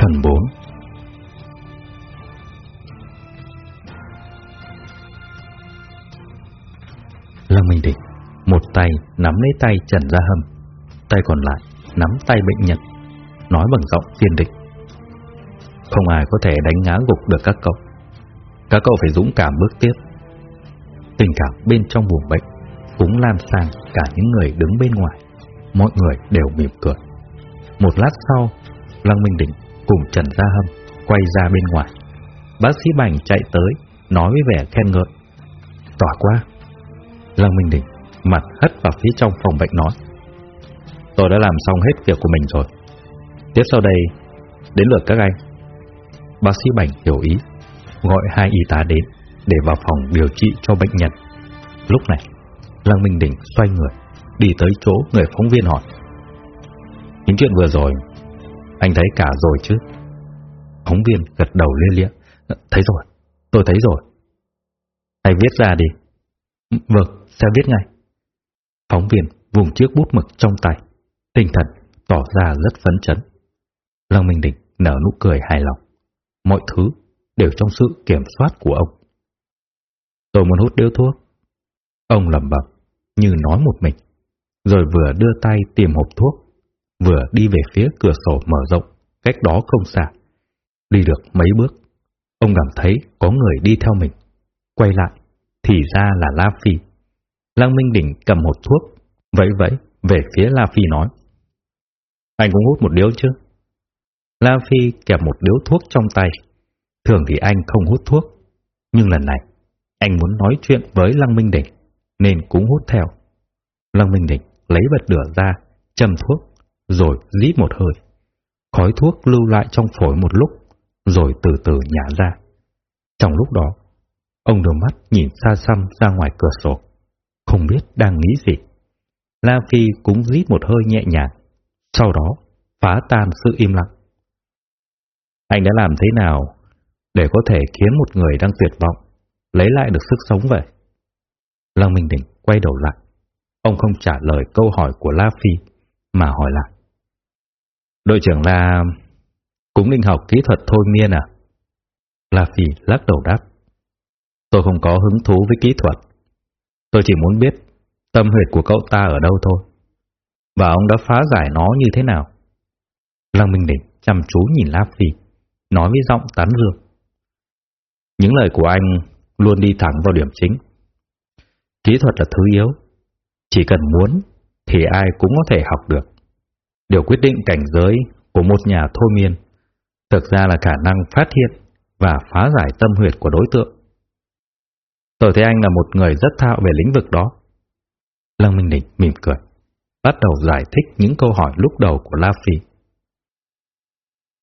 Phần 4 Lăng Minh Địch, Một tay nắm lấy tay Trần Gia Hâm, Tay còn lại nắm tay bệnh nhân Nói bằng giọng kiên định. Không ai có thể đánh ngã gục được các cậu. Các cậu phải dũng cảm bước tiếp. Tình cảm bên trong buồng bệnh Cũng lan sang cả những người đứng bên ngoài. Mọi người đều mỉm cười. Một lát sau, Lăng Minh Đỉnh cùng Trần Gia Hâm quay ra bên ngoài. Bác sĩ Bành chạy tới, nói với vẻ khen ngợi. Tỏa quá. Lăng Minh Đình mặt hất vào phía trong phòng bệnh nói. Tôi đã làm xong hết việc của mình rồi. Tiếp sau đây, đến lượt các anh. Bác sĩ Bành hiểu ý, gọi hai y tá đến để vào phòng điều trị cho bệnh nhân. Lúc này, Lăng Minh Đình xoay người, đi tới chỗ người phóng viên hỏi. Những chuyện vừa rồi anh thấy cả rồi chứ? Phóng viên gật đầu lia lia Thấy rồi, tôi thấy rồi. Hãy viết ra đi. Vâng, sẽ viết ngay. Phóng viên vùng chiếc bút mực trong tay. Tinh thần tỏ ra rất phấn chấn. Lăng Minh Định nở nụ cười hài lòng. Mọi thứ đều trong sự kiểm soát của ông. Tôi muốn hút điếu thuốc. Ông lẩm bẩm như nói một mình, rồi vừa đưa tay tìm hộp thuốc vừa đi về phía cửa sổ mở rộng, cách đó không xa. Đi được mấy bước, ông cảm thấy có người đi theo mình. Quay lại, thì ra là La Phi. Lăng Minh Đỉnh cầm một thuốc, vẫy vẫy về phía La Phi nói. Anh cũng hút một điếu chứ? La Phi kẹp một điếu thuốc trong tay. Thường thì anh không hút thuốc, nhưng lần này anh muốn nói chuyện với Lăng Minh Đỉnh, nên cũng hút theo. Lăng Minh Đỉnh lấy bật lửa ra, châm thuốc, rồi rít một hơi. Khói thuốc lưu lại trong phổi một lúc, rồi từ từ nhả ra. Trong lúc đó, ông đưa mắt nhìn xa xăm ra ngoài cửa sổ, không biết đang nghĩ gì. La Phi cũng rít một hơi nhẹ nhàng, sau đó phá tan sự im lặng. Anh đã làm thế nào để có thể khiến một người đang tuyệt vọng lấy lại được sức sống vậy? Lăng Minh Đình quay đầu lại. Ông không trả lời câu hỏi của La Phi, mà hỏi lại. Đội trưởng là... cũng định học kỹ thuật thôi miên à? La Phi lắc đầu đáp. Tôi không có hứng thú với kỹ thuật. Tôi chỉ muốn biết tâm huyệt của cậu ta ở đâu thôi. Và ông đã phá giải nó như thế nào? Lăng Minh Định chăm chú nhìn La Phi, nói với giọng tán dương. Những lời của anh luôn đi thẳng vào điểm chính. Kỹ thuật là thứ yếu. Chỉ cần muốn thì ai cũng có thể học được. Điều quyết định cảnh giới của một nhà thôi miên thực ra là khả năng phát hiện và phá giải tâm huyệt của đối tượng. Tôi thấy anh là một người rất thạo về lĩnh vực đó. Lăng Minh Định mỉm cười, bắt đầu giải thích những câu hỏi lúc đầu của La Phi.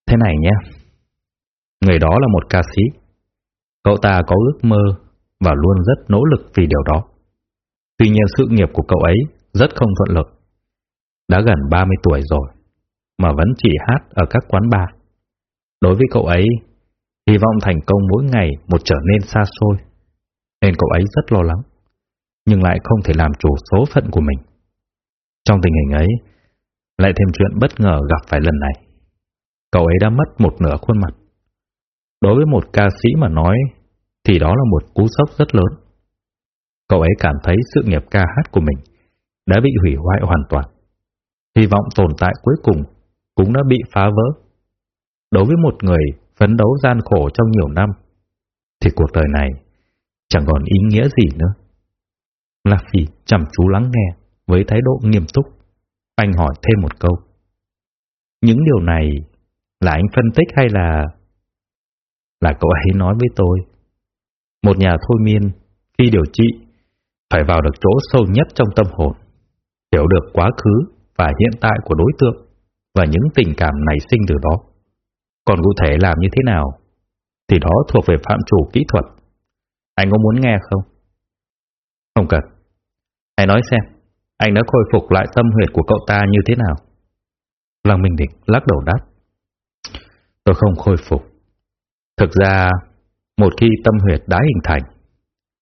Thế này nhé, người đó là một ca sĩ. Cậu ta có ước mơ và luôn rất nỗ lực vì điều đó. Tuy nhiên sự nghiệp của cậu ấy rất không thuận lợi. Đã gần 30 tuổi rồi, mà vẫn chỉ hát ở các quán bar. Đối với cậu ấy, hy vọng thành công mỗi ngày một trở nên xa xôi, nên cậu ấy rất lo lắng, nhưng lại không thể làm chủ số phận của mình. Trong tình hình ấy, lại thêm chuyện bất ngờ gặp phải lần này. Cậu ấy đã mất một nửa khuôn mặt. Đối với một ca sĩ mà nói, thì đó là một cú sốc rất lớn. Cậu ấy cảm thấy sự nghiệp ca hát của mình đã bị hủy hoại hoàn toàn hy vọng tồn tại cuối cùng cũng đã bị phá vỡ. Đối với một người phấn đấu gian khổ trong nhiều năm, thì cuộc đời này chẳng còn ý nghĩa gì nữa. Lạc Phi chăm chú lắng nghe với thái độ nghiêm túc. Anh hỏi thêm một câu. Những điều này là anh phân tích hay là... Là cậu ấy nói với tôi. Một nhà thôi miên, khi điều trị, phải vào được chỗ sâu nhất trong tâm hồn, hiểu được quá khứ và hiện tại của đối tượng và những tình cảm nảy sinh từ đó. Còn cụ thể làm như thế nào thì đó thuộc về phạm chủ kỹ thuật. Anh có muốn nghe không? Không cần. Hãy nói xem, anh đã khôi phục lại tâm huyệt của cậu ta như thế nào? Lăng Minh Định lắc đầu đáp. Tôi không khôi phục. Thực ra, một khi tâm huyệt đã hình thành,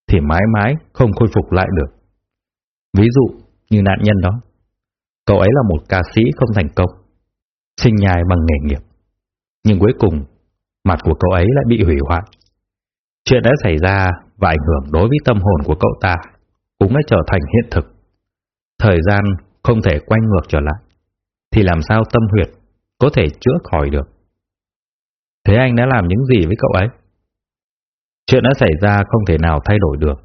thì mãi mãi không khôi phục lại được. Ví dụ như nạn nhân đó. Cậu ấy là một ca sĩ không thành công, sinh nhai bằng nghề nghiệp. Nhưng cuối cùng, mặt của cậu ấy lại bị hủy hoại. Chuyện đã xảy ra và ảnh hưởng đối với tâm hồn của cậu ta cũng đã trở thành hiện thực. Thời gian không thể quay ngược trở lại, thì làm sao tâm huyệt có thể chữa khỏi được? Thế anh đã làm những gì với cậu ấy? Chuyện đã xảy ra không thể nào thay đổi được,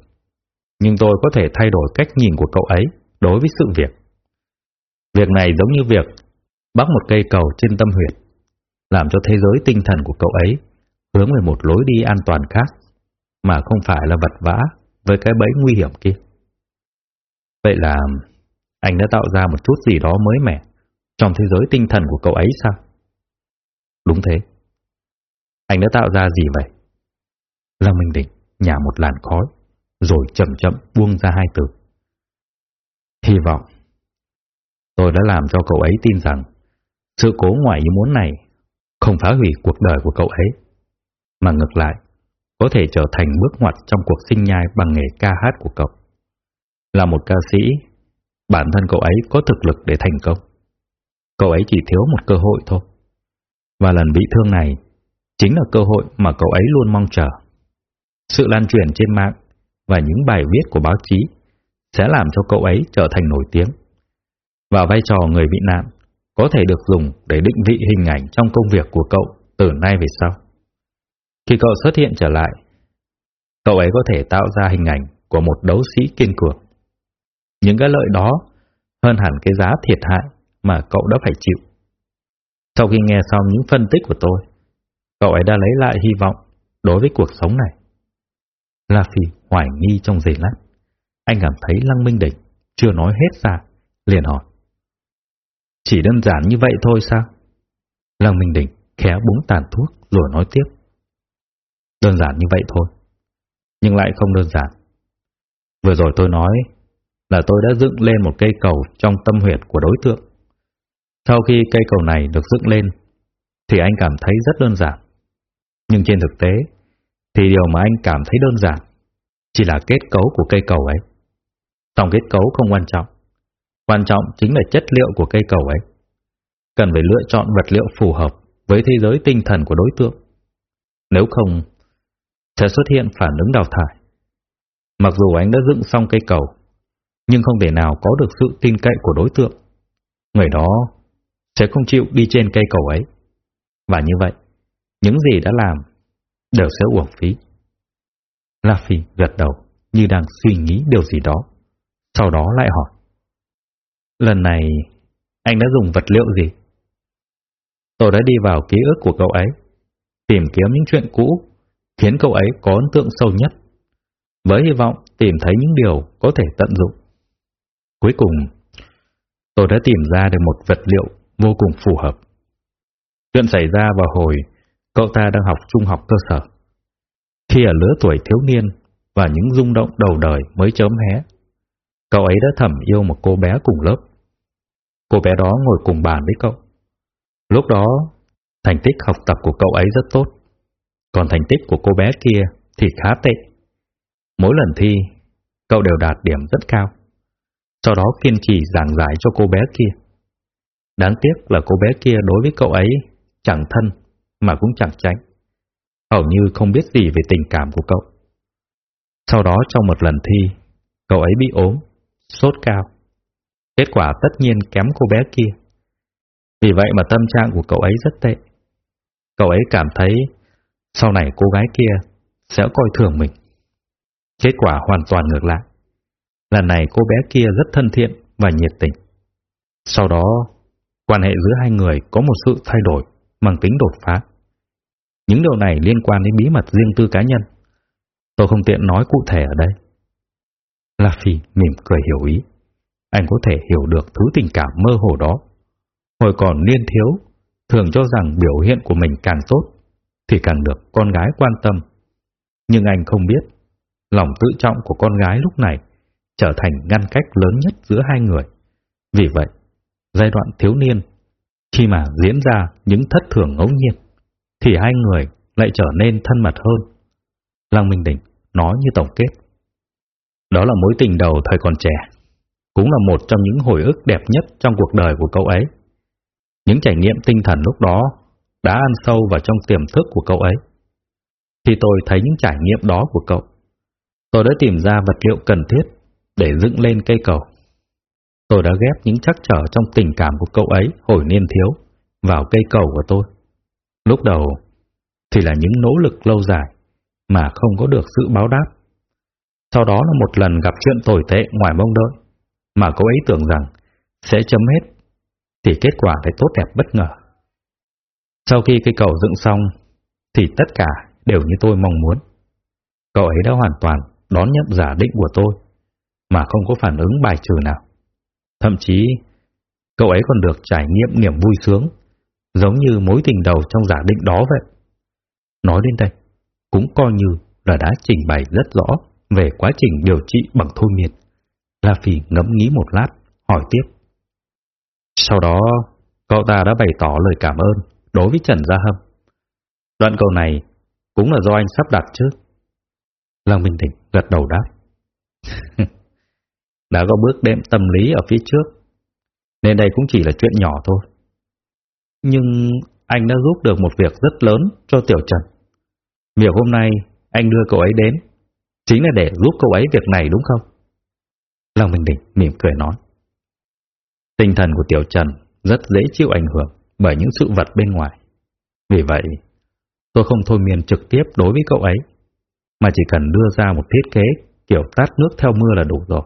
nhưng tôi có thể thay đổi cách nhìn của cậu ấy đối với sự việc. Việc này giống như việc bắc một cây cầu trên tâm huyệt, làm cho thế giới tinh thần của cậu ấy hướng về một lối đi an toàn khác, mà không phải là vật vã với cái bẫy nguy hiểm kia. Vậy là anh đã tạo ra một chút gì đó mới mẻ trong thế giới tinh thần của cậu ấy sao? Đúng thế. Anh đã tạo ra gì vậy? Lăng Minh Định nhả một làn khói, rồi chậm chậm buông ra hai từ. Hy vọng. Tôi đã làm cho cậu ấy tin rằng sự cố ngoài ý muốn này không phá hủy cuộc đời của cậu ấy, mà ngược lại, có thể trở thành bước ngoặt trong cuộc sinh nhai bằng nghề ca hát của cậu. Là một ca sĩ, bản thân cậu ấy có thực lực để thành công. Cậu ấy chỉ thiếu một cơ hội thôi. Và lần bị thương này chính là cơ hội mà cậu ấy luôn mong chờ. Sự lan truyền trên mạng và những bài viết của báo chí sẽ làm cho cậu ấy trở thành nổi tiếng. Và vai trò người bị nạn có thể được dùng để định vị hình ảnh trong công việc của cậu từ nay về sau. Khi cậu xuất hiện trở lại, cậu ấy có thể tạo ra hình ảnh của một đấu sĩ kiên cường. Những cái lợi đó hơn hẳn cái giá thiệt hại mà cậu đã phải chịu. Sau khi nghe xong những phân tích của tôi, cậu ấy đã lấy lại hy vọng đối với cuộc sống này. La Phi hoài nghi trong giây lát. Anh cảm thấy Lăng Minh Đỉnh chưa nói hết ra, liền hỏi. Chỉ đơn giản như vậy thôi sao? Lăng Minh Đỉnh khẽ búng tàn thuốc rồi nói tiếp. Đơn giản như vậy thôi, nhưng lại không đơn giản. Vừa rồi tôi nói là tôi đã dựng lên một cây cầu trong tâm huyệt của đối tượng. Sau khi cây cầu này được dựng lên, thì anh cảm thấy rất đơn giản. Nhưng trên thực tế, thì điều mà anh cảm thấy đơn giản chỉ là kết cấu của cây cầu ấy. Tổng kết cấu không quan trọng. Quan trọng chính là chất liệu của cây cầu ấy. Cần phải lựa chọn vật liệu phù hợp với thế giới tinh thần của đối tượng. Nếu không, sẽ xuất hiện phản ứng đào thải. Mặc dù anh đã dựng xong cây cầu, nhưng không thể nào có được sự tin cậy của đối tượng. Người đó sẽ không chịu đi trên cây cầu ấy. Và như vậy, những gì đã làm đều sẽ uổng phí. La Phi gật đầu như đang suy nghĩ điều gì đó, sau đó lại hỏi. Lần này, anh đã dùng vật liệu gì? Tôi đã đi vào ký ức của cậu ấy, tìm kiếm những chuyện cũ, khiến cậu ấy có ấn tượng sâu nhất, với hy vọng tìm thấy những điều có thể tận dụng. Cuối cùng, tôi đã tìm ra được một vật liệu vô cùng phù hợp. Chuyện xảy ra vào hồi cậu ta đang học trung học cơ sở. Khi ở lứa tuổi thiếu niên và những rung động đầu đời mới chớm hé, cậu ấy đã thầm yêu một cô bé cùng lớp. Cô bé đó ngồi cùng bàn với cậu. Lúc đó, thành tích học tập của cậu ấy rất tốt, còn thành tích của cô bé kia thì khá tệ. Mỗi lần thi, cậu đều đạt điểm rất cao. Sau đó kiên trì giảng giải cho cô bé kia. Đáng tiếc là cô bé kia đối với cậu ấy chẳng thân mà cũng chẳng tránh. Hầu như không biết gì về tình cảm của cậu. Sau đó trong một lần thi, cậu ấy bị ốm, sốt cao. Kết quả tất nhiên kém cô bé kia. Vì vậy mà tâm trạng của cậu ấy rất tệ. Cậu ấy cảm thấy sau này cô gái kia sẽ coi thường mình. Kết quả hoàn toàn ngược lại. Lần này cô bé kia rất thân thiện và nhiệt tình. Sau đó, quan hệ giữa hai người có một sự thay đổi mang tính đột phá. Những điều này liên quan đến bí mật riêng tư cá nhân. Tôi không tiện nói cụ thể ở đây. La Phi mỉm cười hiểu ý. Anh có thể hiểu được thứ tình cảm mơ hồ đó. Hồi còn niên thiếu, thường cho rằng biểu hiện của mình càng tốt, thì càng được con gái quan tâm. Nhưng anh không biết, lòng tự trọng của con gái lúc này trở thành ngăn cách lớn nhất giữa hai người. Vì vậy, giai đoạn thiếu niên, khi mà diễn ra những thất thường ngẫu nhiên, thì hai người lại trở nên thân mật hơn. Lăng Minh Đình nói như tổng kết. Đó là mối tình đầu thời còn trẻ, cũng là một trong những hồi ức đẹp nhất trong cuộc đời của cậu ấy. Những trải nghiệm tinh thần lúc đó đã ăn sâu vào trong tiềm thức của cậu ấy. Khi tôi thấy những trải nghiệm đó của cậu, tôi đã tìm ra vật liệu cần thiết để dựng lên cây cầu. Tôi đã ghép những chắc trở trong tình cảm của cậu ấy hồi niên thiếu vào cây cầu của tôi. Lúc đầu thì là những nỗ lực lâu dài mà không có được sự báo đáp. Sau đó là một lần gặp chuyện tồi tệ ngoài mong đợi mà cậu ấy tưởng rằng sẽ chấm hết thì kết quả lại tốt đẹp bất ngờ. Sau khi cây cầu dựng xong thì tất cả đều như tôi mong muốn. Cậu ấy đã hoàn toàn đón nhận giả định của tôi mà không có phản ứng bài trừ nào. Thậm chí, cậu ấy còn được trải nghiệm niềm vui sướng, giống như mối tình đầu trong giả định đó vậy. Nói đến đây, cũng coi như là đã trình bày rất rõ về quá trình điều trị bằng thôi miên. La Phi ngẫm nghĩ một lát, hỏi tiếp. Sau đó, cậu ta đã bày tỏ lời cảm ơn đối với Trần Gia Hâm. Đoạn câu này cũng là do anh sắp đặt chứ. Lăng Minh Thịnh gật đầu đáp. đã có bước đệm tâm lý ở phía trước, nên đây cũng chỉ là chuyện nhỏ thôi. Nhưng anh đã giúp được một việc rất lớn cho Tiểu Trần. Việc hôm nay anh đưa cậu ấy đến, chính là để giúp cậu ấy việc này đúng không? Lăng Minh Định mỉm cười nói. Tinh thần của Tiểu Trần rất dễ chịu ảnh hưởng bởi những sự vật bên ngoài. Vì vậy, tôi không thôi miên trực tiếp đối với cậu ấy, mà chỉ cần đưa ra một thiết kế kiểu tát nước theo mưa là đủ rồi.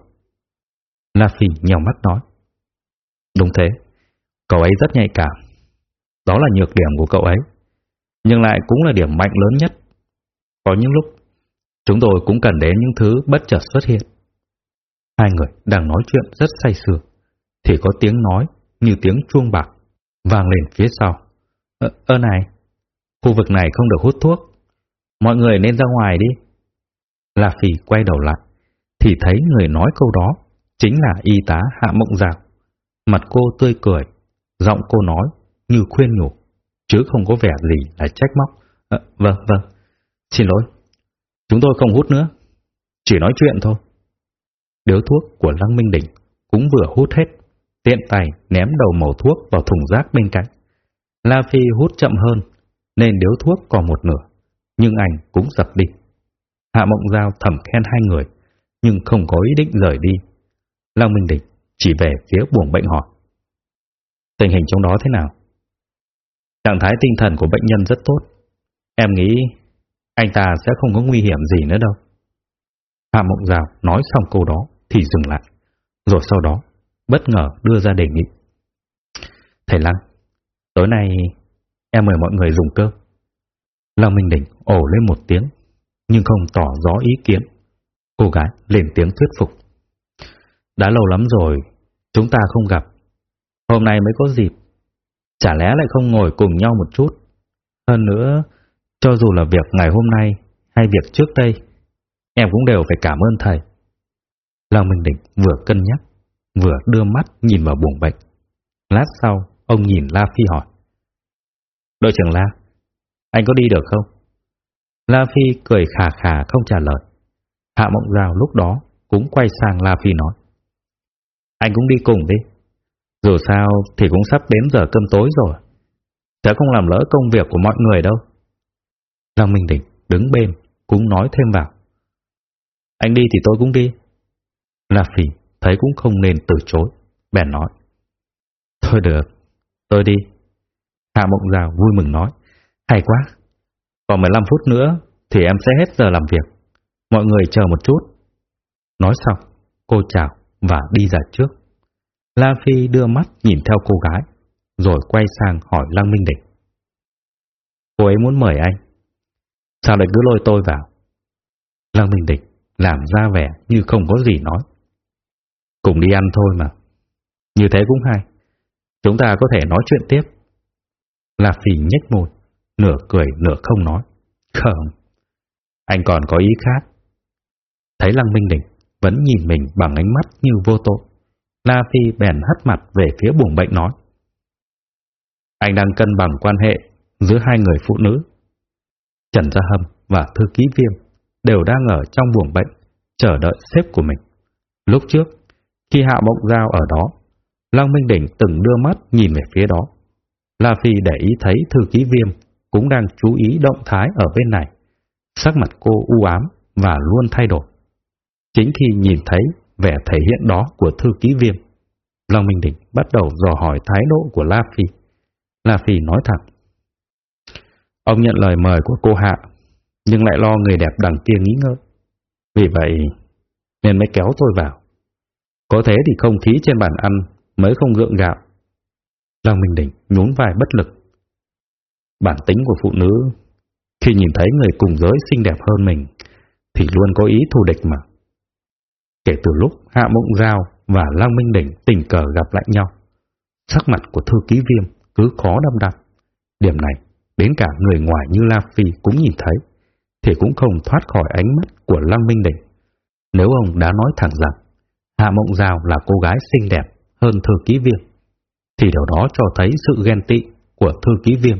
La Phi nhào mắt nói. Đúng thế, cậu ấy rất nhạy cảm. Đó là nhược điểm của cậu ấy, nhưng lại cũng là điểm mạnh lớn nhất. Có những lúc, chúng tôi cũng cần đến những thứ bất chợt xuất hiện. Hai người đang nói chuyện rất say sưa, thì có tiếng nói như tiếng chuông bạc vang lên phía sau. Ơ, ơ này, khu vực này không được hút thuốc, mọi người nên ra ngoài đi. La Phi quay đầu lại, thì thấy người nói câu đó chính là y tá Hạ Mộng Giạc. Mặt cô tươi cười, giọng cô nói như khuyên nhủ, chứ không có vẻ gì là trách móc. À, vâng, vâng, xin lỗi, chúng tôi không hút nữa, chỉ nói chuyện thôi. Điếu thuốc của Lăng Minh Đỉnh cũng vừa hút hết, tiện tay ném đầu màu thuốc vào thùng rác bên cạnh. La Phi hút chậm hơn, nên điếu thuốc còn một nửa, nhưng anh cũng dập đi. Hạ Mộng Giao thầm khen hai người, nhưng không có ý định rời đi Lăng Minh Đỉnh chỉ về phía buồng bệnh hỏi. Tình hình trong đó thế nào? Trạng thái tinh thần của bệnh nhân rất tốt. Em nghĩ anh ta sẽ không có nguy hiểm gì nữa đâu. Hạ Mộng Giao nói xong câu đó thì dừng lại. Rồi sau đó bất ngờ đưa ra đề nghị. Thầy Lăng, tối nay em mời mọi người dùng cơm. Lăng Minh Đỉnh ổ lên một tiếng, nhưng không tỏ rõ ý kiến. Cô gái lên tiếng thuyết phục. Đã lâu lắm rồi, chúng ta không gặp. Hôm nay mới có dịp. Chả lẽ lại không ngồi cùng nhau một chút? Hơn nữa, cho dù là việc ngày hôm nay hay việc trước đây, em cũng đều phải cảm ơn thầy. Long Minh Định vừa cân nhắc, vừa đưa mắt nhìn vào buồng bệnh. Lát sau, ông nhìn La Phi hỏi. Đội trưởng La, anh có đi được không? La Phi cười khà khà không trả lời. Hạ Mộng Giao lúc đó cũng quay sang La Phi nói. Anh cũng đi cùng đi. Dù sao thì cũng sắp đến giờ cơm tối rồi. Sẽ không làm lỡ công việc của mọi người đâu. Lăng Minh Định đứng bên, cũng nói thêm vào. Anh đi thì tôi cũng đi. La phi thấy cũng không nên từ chối, bèn nói. Thôi được, tôi đi. Hạ Mộng Giao vui mừng nói. Hay quá, còn 15 phút nữa thì em sẽ hết giờ làm việc. Mọi người chờ một chút. Nói xong, cô chào và đi ra trước. La Phi đưa mắt nhìn theo cô gái, rồi quay sang hỏi Lăng Minh Địch. Cô ấy muốn mời anh. Sao lại cứ lôi tôi vào? Lăng Minh Địch làm ra vẻ như không có gì nói. Cùng đi ăn thôi mà. Như thế cũng hay. Chúng ta có thể nói chuyện tiếp. La Phi nhếch môi, nửa cười nửa không nói. Không, anh còn có ý khác. Thấy Lăng Minh Đình vẫn nhìn mình bằng ánh mắt như vô tội. La Phi bèn hất mặt về phía buồng bệnh nói. Anh đang cân bằng quan hệ giữa hai người phụ nữ. Trần Gia Hâm và thư ký viêm đều đang ở trong buồng bệnh, chờ đợi sếp của mình. Lúc trước, khi Hạ Mộng Giao ở đó, Lăng Minh Đỉnh từng đưa mắt nhìn về phía đó. La Phi để ý thấy thư ký viêm cũng đang chú ý động thái ở bên này. Sắc mặt cô u ám và luôn thay đổi. Chính khi nhìn thấy vẻ thể hiện đó của thư ký viêm, Long Minh Đỉnh bắt đầu dò hỏi thái độ của La Phi. La Phi nói thẳng. Ông nhận lời mời của cô Hạ, nhưng lại lo người đẹp đằng kia nghĩ ngợi. Vì vậy, nên mới kéo tôi vào. Có thế thì không khí trên bàn ăn mới không gượng gạo. Long Minh Đỉnh nhún vai bất lực. Bản tính của phụ nữ, khi nhìn thấy người cùng giới xinh đẹp hơn mình, thì luôn có ý thù địch mà. Kể từ lúc Hạ Mộng Giao và Lăng Minh Đỉnh tình cờ gặp lại nhau, sắc mặt của thư ký viêm cứ khó đâm đăm. Điểm này, đến cả người ngoài như La Phi cũng nhìn thấy, thì cũng không thoát khỏi ánh mắt của Lăng Minh Đỉnh. Nếu ông đã nói thẳng rằng Hạ Mộng Giao là cô gái xinh đẹp hơn thư ký viêm, thì điều đó cho thấy sự ghen tị của thư ký viêm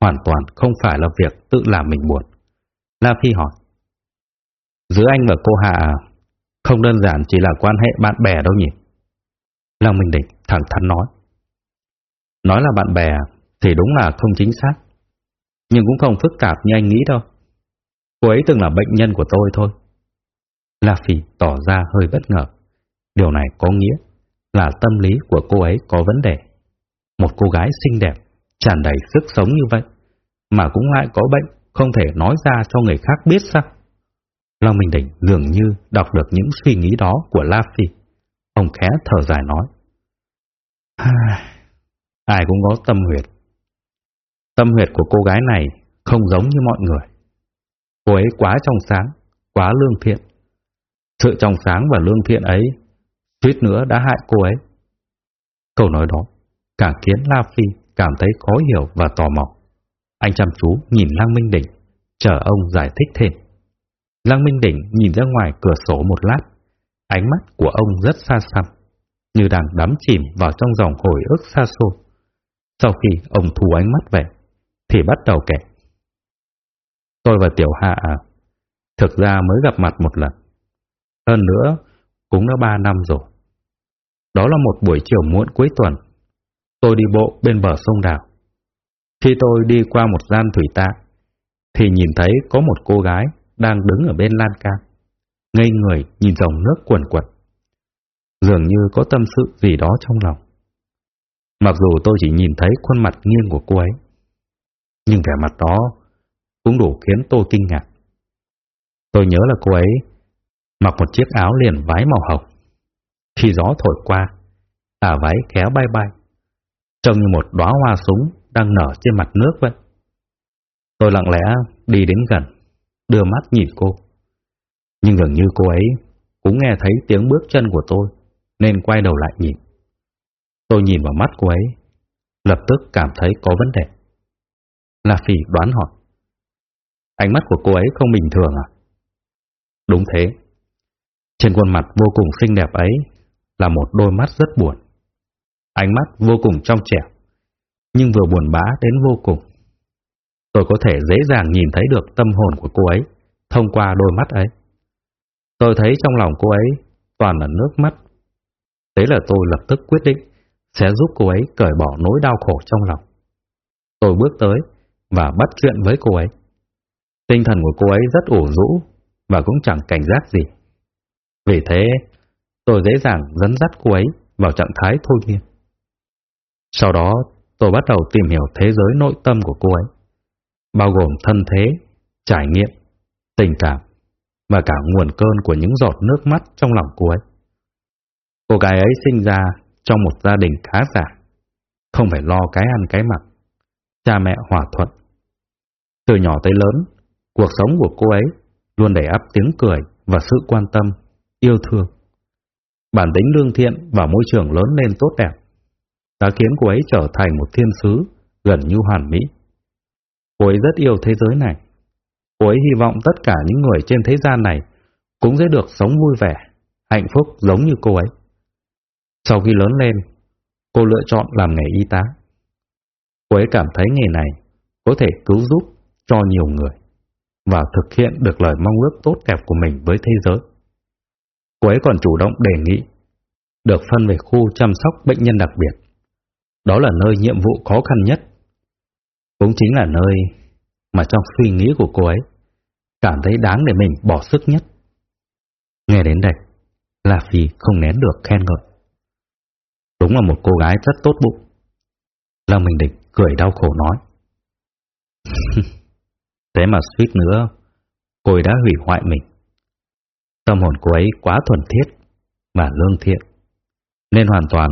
hoàn toàn không phải là việc tự làm mình buồn. La Phi hỏi, giữa anh và cô Hạ không đơn giản chỉ là quan hệ bạn bè đâu nhỉ? Lăng Minh Địch thẳng thắn nói. Nói là bạn bè thì đúng là không chính xác, nhưng cũng không phức tạp như anh nghĩ đâu. Cô ấy từng là bệnh nhân của tôi thôi. La Phi tỏ ra hơi bất ngờ. Điều này có nghĩa là tâm lý của cô ấy có vấn đề. Một cô gái xinh đẹp, tràn đầy sức sống như vậy, mà cũng lại có bệnh, không thể nói ra cho người khác biết sao? Long Minh Đỉnh dường như đọc được những suy nghĩ đó của La Phi. Ông khẽ thở dài nói. Ai cũng có tâm huyệt. Tâm huyệt của cô gái này không giống như mọi người. Cô ấy quá trong sáng, quá lương thiện. Sự trong sáng và lương thiện ấy suýt nữa đã hại cô ấy. Câu nói đó càng khiến La Phi cảm thấy khó hiểu và tò mò. Anh chăm chú nhìn Lăng Minh Đỉnh, chờ ông giải thích thêm. Lăng Minh Đỉnh nhìn ra ngoài cửa sổ một lát, ánh mắt của ông rất xa xăm, như đang đắm chìm vào trong dòng hồi ức xa xôi. Sau khi ông thu ánh mắt về, thì bắt đầu kể. Tôi và Tiểu Hạ à, thực ra mới gặp mặt một lần. Hơn nữa, cũng đã ba năm rồi. Đó là một buổi chiều muộn cuối tuần. Tôi đi bộ bên bờ sông Đào. Khi tôi đi qua một gian thủy tạ, thì nhìn thấy có một cô gái đang đứng ở bên lan can, ngây người nhìn dòng nước cuồn cuộn. Dường như có tâm sự gì đó trong lòng. Mặc dù tôi chỉ nhìn thấy khuôn mặt nghiêng của cô ấy, nhưng vẻ mặt đó cũng đủ khiến tôi kinh ngạc. Tôi nhớ là cô ấy mặc một chiếc áo liền váy màu hồng. Khi gió thổi qua, tà váy khéo bay bay, trông như một đóa hoa súng đang nở trên mặt nước vậy. Tôi lặng lẽ đi đến gần, đưa mắt nhìn cô. Nhưng gần như cô ấy cũng nghe thấy tiếng bước chân của tôi, nên quay đầu lại nhìn. Tôi nhìn vào mắt cô ấy, lập tức cảm thấy có vấn đề. La Phỉ đoán hỏi. Ánh mắt của cô ấy không bình thường à? Đúng thế. Trên khuôn mặt vô cùng xinh đẹp ấy là một đôi mắt rất buồn. Ánh mắt vô cùng trong trẻo, nhưng vừa buồn bã đến vô cùng. Tôi có thể dễ dàng nhìn thấy được tâm hồn của cô ấy thông qua đôi mắt ấy. Tôi thấy trong lòng cô ấy toàn là nước mắt. Thế là tôi lập tức quyết định sẽ giúp cô ấy cởi bỏ nỗi đau khổ trong lòng. Tôi bước tới và bắt chuyện với cô ấy. Tinh thần của cô ấy rất ủ rũ và cũng chẳng cảnh giác gì. Vì thế, tôi dễ dàng dẫn dắt cô ấy vào trạng thái thôi miên. Sau đó, tôi bắt đầu tìm hiểu thế giới nội tâm của cô ấy, bao gồm thân thế, trải nghiệm, tình cảm và cả nguồn cơn của những giọt nước mắt trong lòng cô ấy. Cô gái ấy sinh ra trong một gia đình khá giả, không phải lo cái ăn cái mặc, cha mẹ hòa thuận. Từ nhỏ tới lớn, cuộc sống của cô ấy luôn đầy ắp tiếng cười và sự quan tâm, yêu thương. Bản tính lương thiện và môi trường lớn lên tốt đẹp đã khiến cô ấy trở thành một thiên sứ gần như hoàn mỹ. Cô ấy rất yêu thế giới này. Cô ấy hy vọng tất cả những người trên thế gian này cũng sẽ được sống vui vẻ, hạnh phúc giống như cô ấy. Sau khi lớn lên, cô lựa chọn làm nghề y tá. Cô ấy cảm thấy nghề này có thể cứu giúp cho nhiều người và thực hiện được lời mong ước tốt đẹp của mình với thế giới. Cô ấy còn chủ động đề nghị được phân về khu chăm sóc bệnh nhân đặc biệt. Đó là nơi nhiệm vụ khó khăn nhất cũng chính là nơi mà trong suy nghĩ của cô ấy cảm thấy đáng để mình bỏ sức nhất. Nghe đến đây, La Phi không nén được khen ngợi. Đúng là một cô gái rất tốt bụng. Lâm Minh Địch cười đau khổ nói. Thế mà suýt nữa, cô ấy đã hủy hoại mình. Tâm hồn cô ấy quá thuần thiết và lương thiện, nên hoàn toàn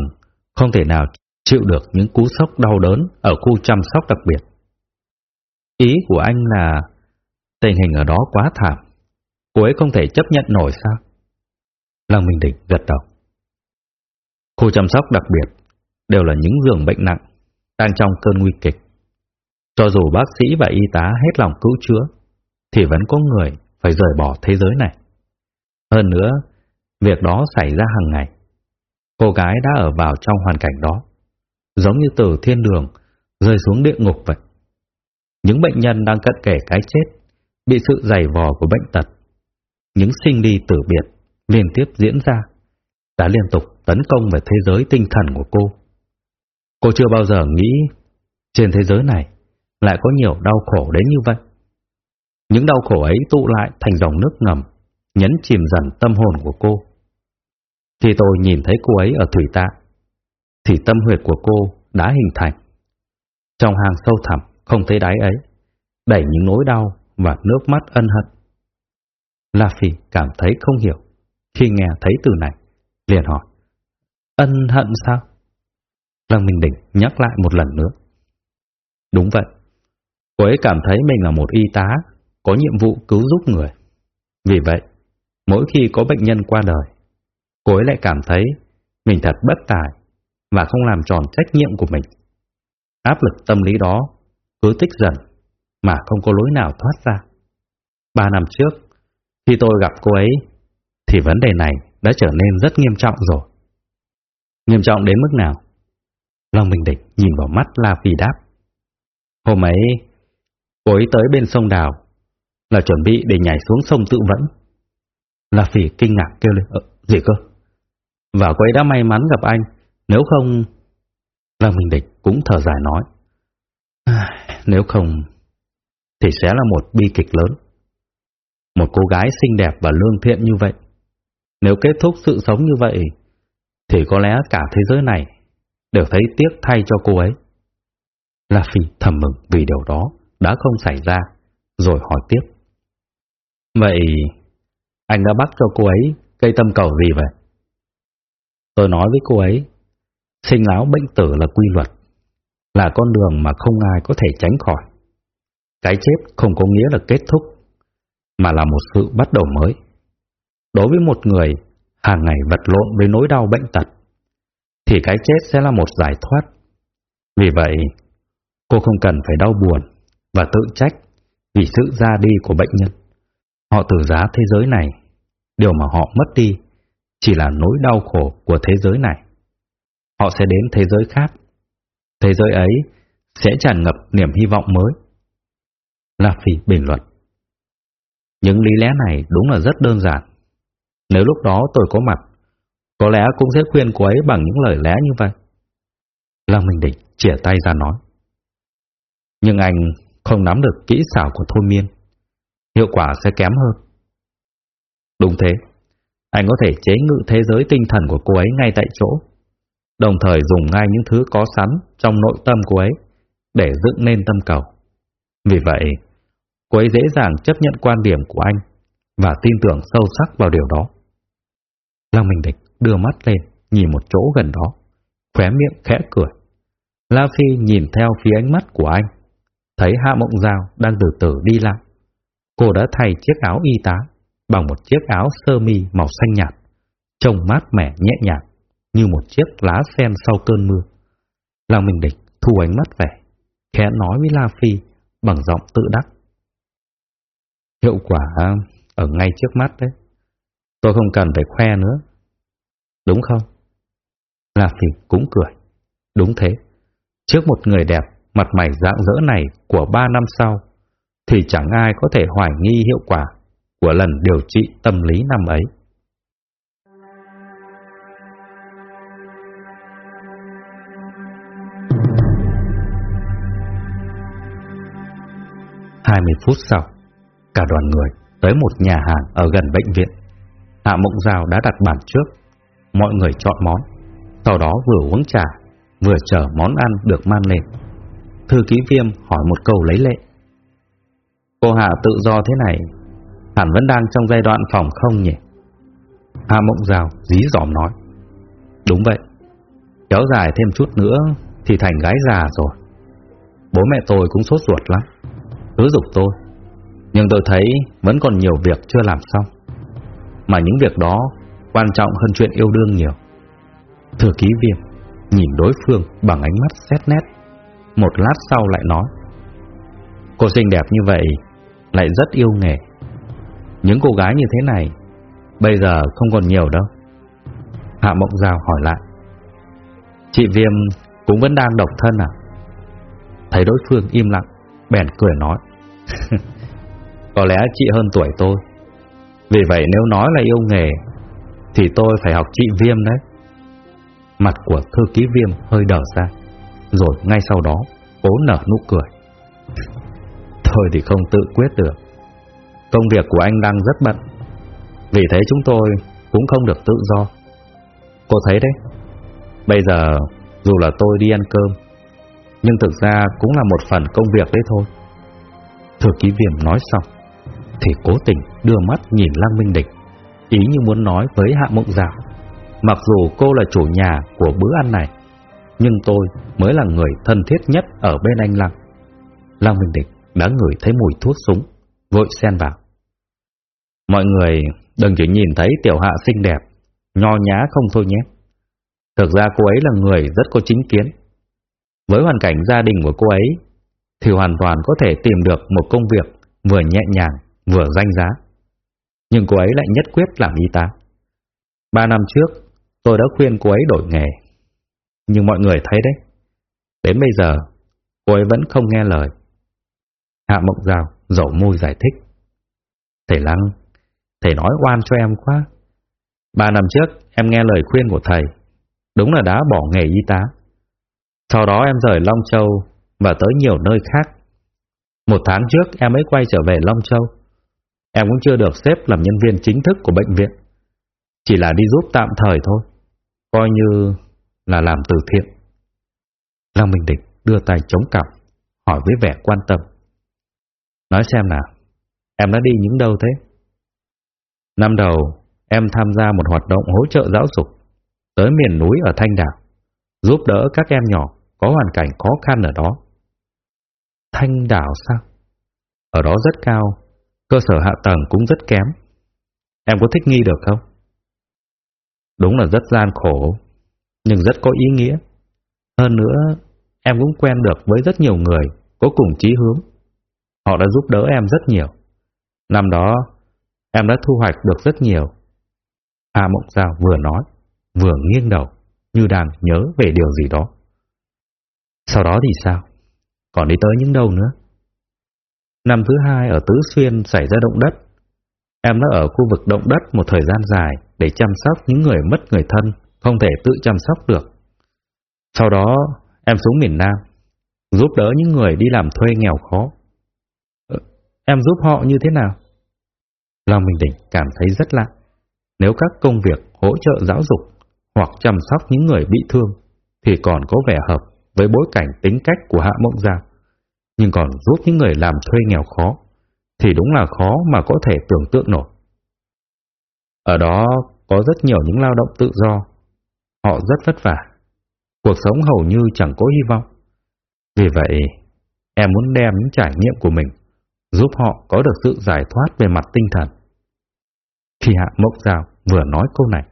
không thể nào chịu được những cú sốc đau đớn ở khu chăm sóc đặc biệt. Ý của anh là tình hình ở đó quá thảm, cô ấy không thể chấp nhận nổi sao? Lăng Minh định gật đầu. Khu chăm sóc đặc biệt đều là những giường bệnh nặng, đang trong cơn nguy kịch. Cho dù bác sĩ và y tá hết lòng cứu chữa, thì vẫn có người phải rời bỏ thế giới này. Hơn nữa, việc đó xảy ra hàng ngày. Cô gái đã ở vào trong hoàn cảnh đó, giống như từ thiên đường rơi xuống địa ngục vậy. Những bệnh nhân đang cận kể cái chết, bị sự dày vò của bệnh tật, những sinh đi tử biệt liên tiếp diễn ra, đã liên tục tấn công về thế giới tinh thần của cô. Cô chưa bao giờ nghĩ trên thế giới này lại có nhiều đau khổ đến như vậy. Những đau khổ ấy tụ lại thành dòng nước ngầm, nhấn chìm dần tâm hồn của cô. Khi tôi nhìn thấy cô ấy ở thủy tạ, thì tâm huyệt của cô đã hình thành. Trong hàng sâu thẳm, không thấy đáy ấy, đẩy những nỗi đau và nước mắt ân hận. La Phi cảm thấy không hiểu khi nghe thấy từ này, liền hỏi, ân hận sao? Lăng Minh Đỉnh nhắc lại một lần nữa. Đúng vậy, cô ấy cảm thấy mình là một y tá, có nhiệm vụ cứu giúp người. Vì vậy, mỗi khi có bệnh nhân qua đời, cô ấy lại cảm thấy mình thật bất tài và không làm tròn trách nhiệm của mình. Áp lực tâm lý đó cứ tích dần mà không có lối nào thoát ra. Ba năm trước, khi tôi gặp cô ấy, thì vấn đề này đã trở nên rất nghiêm trọng rồi. Nghiêm trọng đến mức nào? Long Minh Địch nhìn vào mắt La Phi đáp. Hôm ấy, cô ấy tới bên sông Đào, là chuẩn bị để nhảy xuống sông tự vẫn. La Phi kinh ngạc kêu lên, ờ, gì cơ? Và cô ấy đã may mắn gặp anh, nếu không... Lăng Minh Địch cũng thở dài nói. À, nếu không, thì sẽ là một bi kịch lớn. Một cô gái xinh đẹp và lương thiện như vậy, nếu kết thúc sự sống như vậy, thì có lẽ cả thế giới này đều thấy tiếc thay cho cô ấy. La Phi thầm mừng vì điều đó đã không xảy ra, rồi hỏi tiếp. Vậy anh đã bắt cho cô ấy cây tâm cầu gì vậy? Tôi nói với cô ấy, sinh lão bệnh tử là quy luật, là con đường mà không ai có thể tránh khỏi. Cái chết không có nghĩa là kết thúc, mà là một sự bắt đầu mới. Đối với một người hàng ngày vật lộn với nỗi đau bệnh tật, thì cái chết sẽ là một giải thoát. Vì vậy, cô không cần phải đau buồn và tự trách vì sự ra đi của bệnh nhân. Họ tử giá thế giới này, điều mà họ mất đi chỉ là nỗi đau khổ của thế giới này. Họ sẽ đến thế giới khác. Thế giới ấy sẽ tràn ngập niềm hy vọng mới. La Phi bình luận. Những lý lẽ này đúng là rất đơn giản. Nếu lúc đó tôi có mặt, có lẽ cũng sẽ khuyên cô ấy bằng những lời lẽ như vậy. Lăng Minh định chỉa tay ra nói. Nhưng anh không nắm được kỹ xảo của thôi miên. Hiệu quả sẽ kém hơn. Đúng thế. Anh có thể chế ngự thế giới tinh thần của cô ấy ngay tại chỗ. Đồng thời dùng ngay những thứ có sẵn trong nội tâm cô ấy để dựng nên tâm cầu. Vì vậy, cô ấy dễ dàng chấp nhận quan điểm của anh và tin tưởng sâu sắc vào điều đó. Lăng Minh Địch đưa mắt lên, nhìn một chỗ gần đó, khóe miệng khẽ cười. La Phi nhìn theo phía ánh mắt của anh, thấy Hạ Mộng Giao đang từ từ đi lại. Cô đã thay chiếc áo y tá bằng một chiếc áo sơ mi màu xanh nhạt, trông mát mẻ nhẹ nhàng như một chiếc lá sen sau cơn mưa. Lăng Minh Địch thu ánh mắt về, khẽ nói với La Phi bằng giọng tự đắc. Hiệu quả ở ngay trước mắt đấy. Tôi không cần phải khoe nữa. Đúng không? La Phi cũng cười. Đúng thế. Trước một người đẹp, mặt mày dạng dỡ này của ba năm sau, thì chẳng ai có thể hoài nghi hiệu quả của lần điều trị tâm lý năm ấy. 20 phút sau, cả đoàn người tới một nhà hàng ở gần bệnh viện. Hạ Mộng Giao đã đặt bàn trước, mọi người chọn món, sau đó vừa uống trà, vừa chờ món ăn được mang lên. Thư ký viêm hỏi một câu lấy lệ. Cô Hạ tự do thế này, hẳn vẫn đang trong giai đoạn phòng không nhỉ? Hạ Mộng Giao dí dỏm nói. Đúng vậy, kéo dài thêm chút nữa thì thành gái già rồi. Bố mẹ tôi cũng sốt ruột lắm, cứ dục tôi. Nhưng tôi thấy vẫn còn nhiều việc chưa làm xong. Mà những việc đó quan trọng hơn chuyện yêu đương nhiều. Thư ký viêm nhìn đối phương bằng ánh mắt xét nét. Một lát sau lại nói. Cô xinh đẹp như vậy, lại rất yêu nghề. Những cô gái như thế này, bây giờ không còn nhiều đâu. Hạ Mộng Giao hỏi lại. Chị Viêm cũng vẫn đang độc thân à? Thấy đối phương im lặng, bèn cười nói. Có lẽ chị hơn tuổi tôi. Vì vậy nếu nói là yêu nghề, thì tôi phải học chị Viêm đấy. Mặt của thư ký viêm hơi đỏ ra Rồi ngay sau đó Cố nở nụ cười Thôi thì không tự quyết được Công việc của anh đang rất bận Vì thế chúng tôi Cũng không được tự do Cô thấy đấy Bây giờ dù là tôi đi ăn cơm Nhưng thực ra cũng là một phần công việc đấy thôi Thư ký viêm nói xong Thì cố tình đưa mắt nhìn Lăng Minh Địch Ý như muốn nói với Hạ Mộng Giảo Mặc dù cô là chủ nhà của bữa ăn này, nhưng tôi mới là người thân thiết nhất ở bên anh Lăng. Lăng Minh Địch đã ngửi thấy mùi thuốc súng, vội xen vào. Mọi người đừng chỉ nhìn thấy tiểu hạ xinh đẹp, nho nhá không thôi nhé. Thực ra cô ấy là người rất có chính kiến. Với hoàn cảnh gia đình của cô ấy, thì hoàn toàn có thể tìm được một công việc vừa nhẹ nhàng, vừa danh giá. Nhưng cô ấy lại nhất quyết làm y tá. Ba năm trước, Tôi đã khuyên cô ấy đổi nghề. Nhưng mọi người thấy đấy, đến bây giờ cô ấy vẫn không nghe lời. Hạ Mộng Giao dẫu môi giải thích. Thầy Lăng, thầy nói oan cho em quá. Ba năm trước em nghe lời khuyên của thầy, đúng là đã bỏ nghề y tá. Sau đó em rời Long Châu và tới nhiều nơi khác. Một tháng trước em mới quay trở về Long Châu. Em cũng chưa được xếp làm nhân viên chính thức của bệnh viện. Chỉ là đi giúp tạm thời thôi coi như là làm từ thiện. Long Minh Địch đưa tay chống cằm, hỏi với vẻ quan tâm. Nói xem nào, em đã đi những đâu thế? Năm đầu, em tham gia một hoạt động hỗ trợ giáo dục tới miền núi ở Thanh Đảo, giúp đỡ các em nhỏ có hoàn cảnh khó khăn ở đó. Thanh Đảo sao? Ở đó rất cao, cơ sở hạ tầng cũng rất kém. Em có thích nghi được không? Đúng là rất gian khổ, nhưng rất có ý nghĩa. Hơn nữa, em cũng quen được với rất nhiều người có cùng chí hướng. Họ đã giúp đỡ em rất nhiều. Năm đó, em đã thu hoạch được rất nhiều. A Mộng Giao vừa nói, vừa nghiêng đầu, như đang nhớ về điều gì đó. Sau đó thì sao? Còn đi tới những đâu nữa? Năm thứ hai ở Tứ Xuyên xảy ra động đất. Em đã ở khu vực động đất một thời gian dài để chăm sóc những người mất người thân, không thể tự chăm sóc được. Sau đó, em xuống miền Nam, giúp đỡ những người đi làm thuê nghèo khó. Ờ, em giúp họ như thế nào? Long Minh Đỉnh cảm thấy rất lạ. Nếu các công việc hỗ trợ giáo dục hoặc chăm sóc những người bị thương thì còn có vẻ hợp với bối cảnh tính cách của Hạ Mộng Giao. Nhưng còn giúp những người làm thuê nghèo khó thì đúng là khó mà có thể tưởng tượng nổi. Ở đó có rất nhiều những lao động tự do. Họ rất vất vả. Cuộc sống hầu như chẳng có hy vọng. Vì vậy, em muốn đem những trải nghiệm của mình giúp họ có được sự giải thoát về mặt tinh thần. Khi Hạ mộc Giao vừa nói câu này,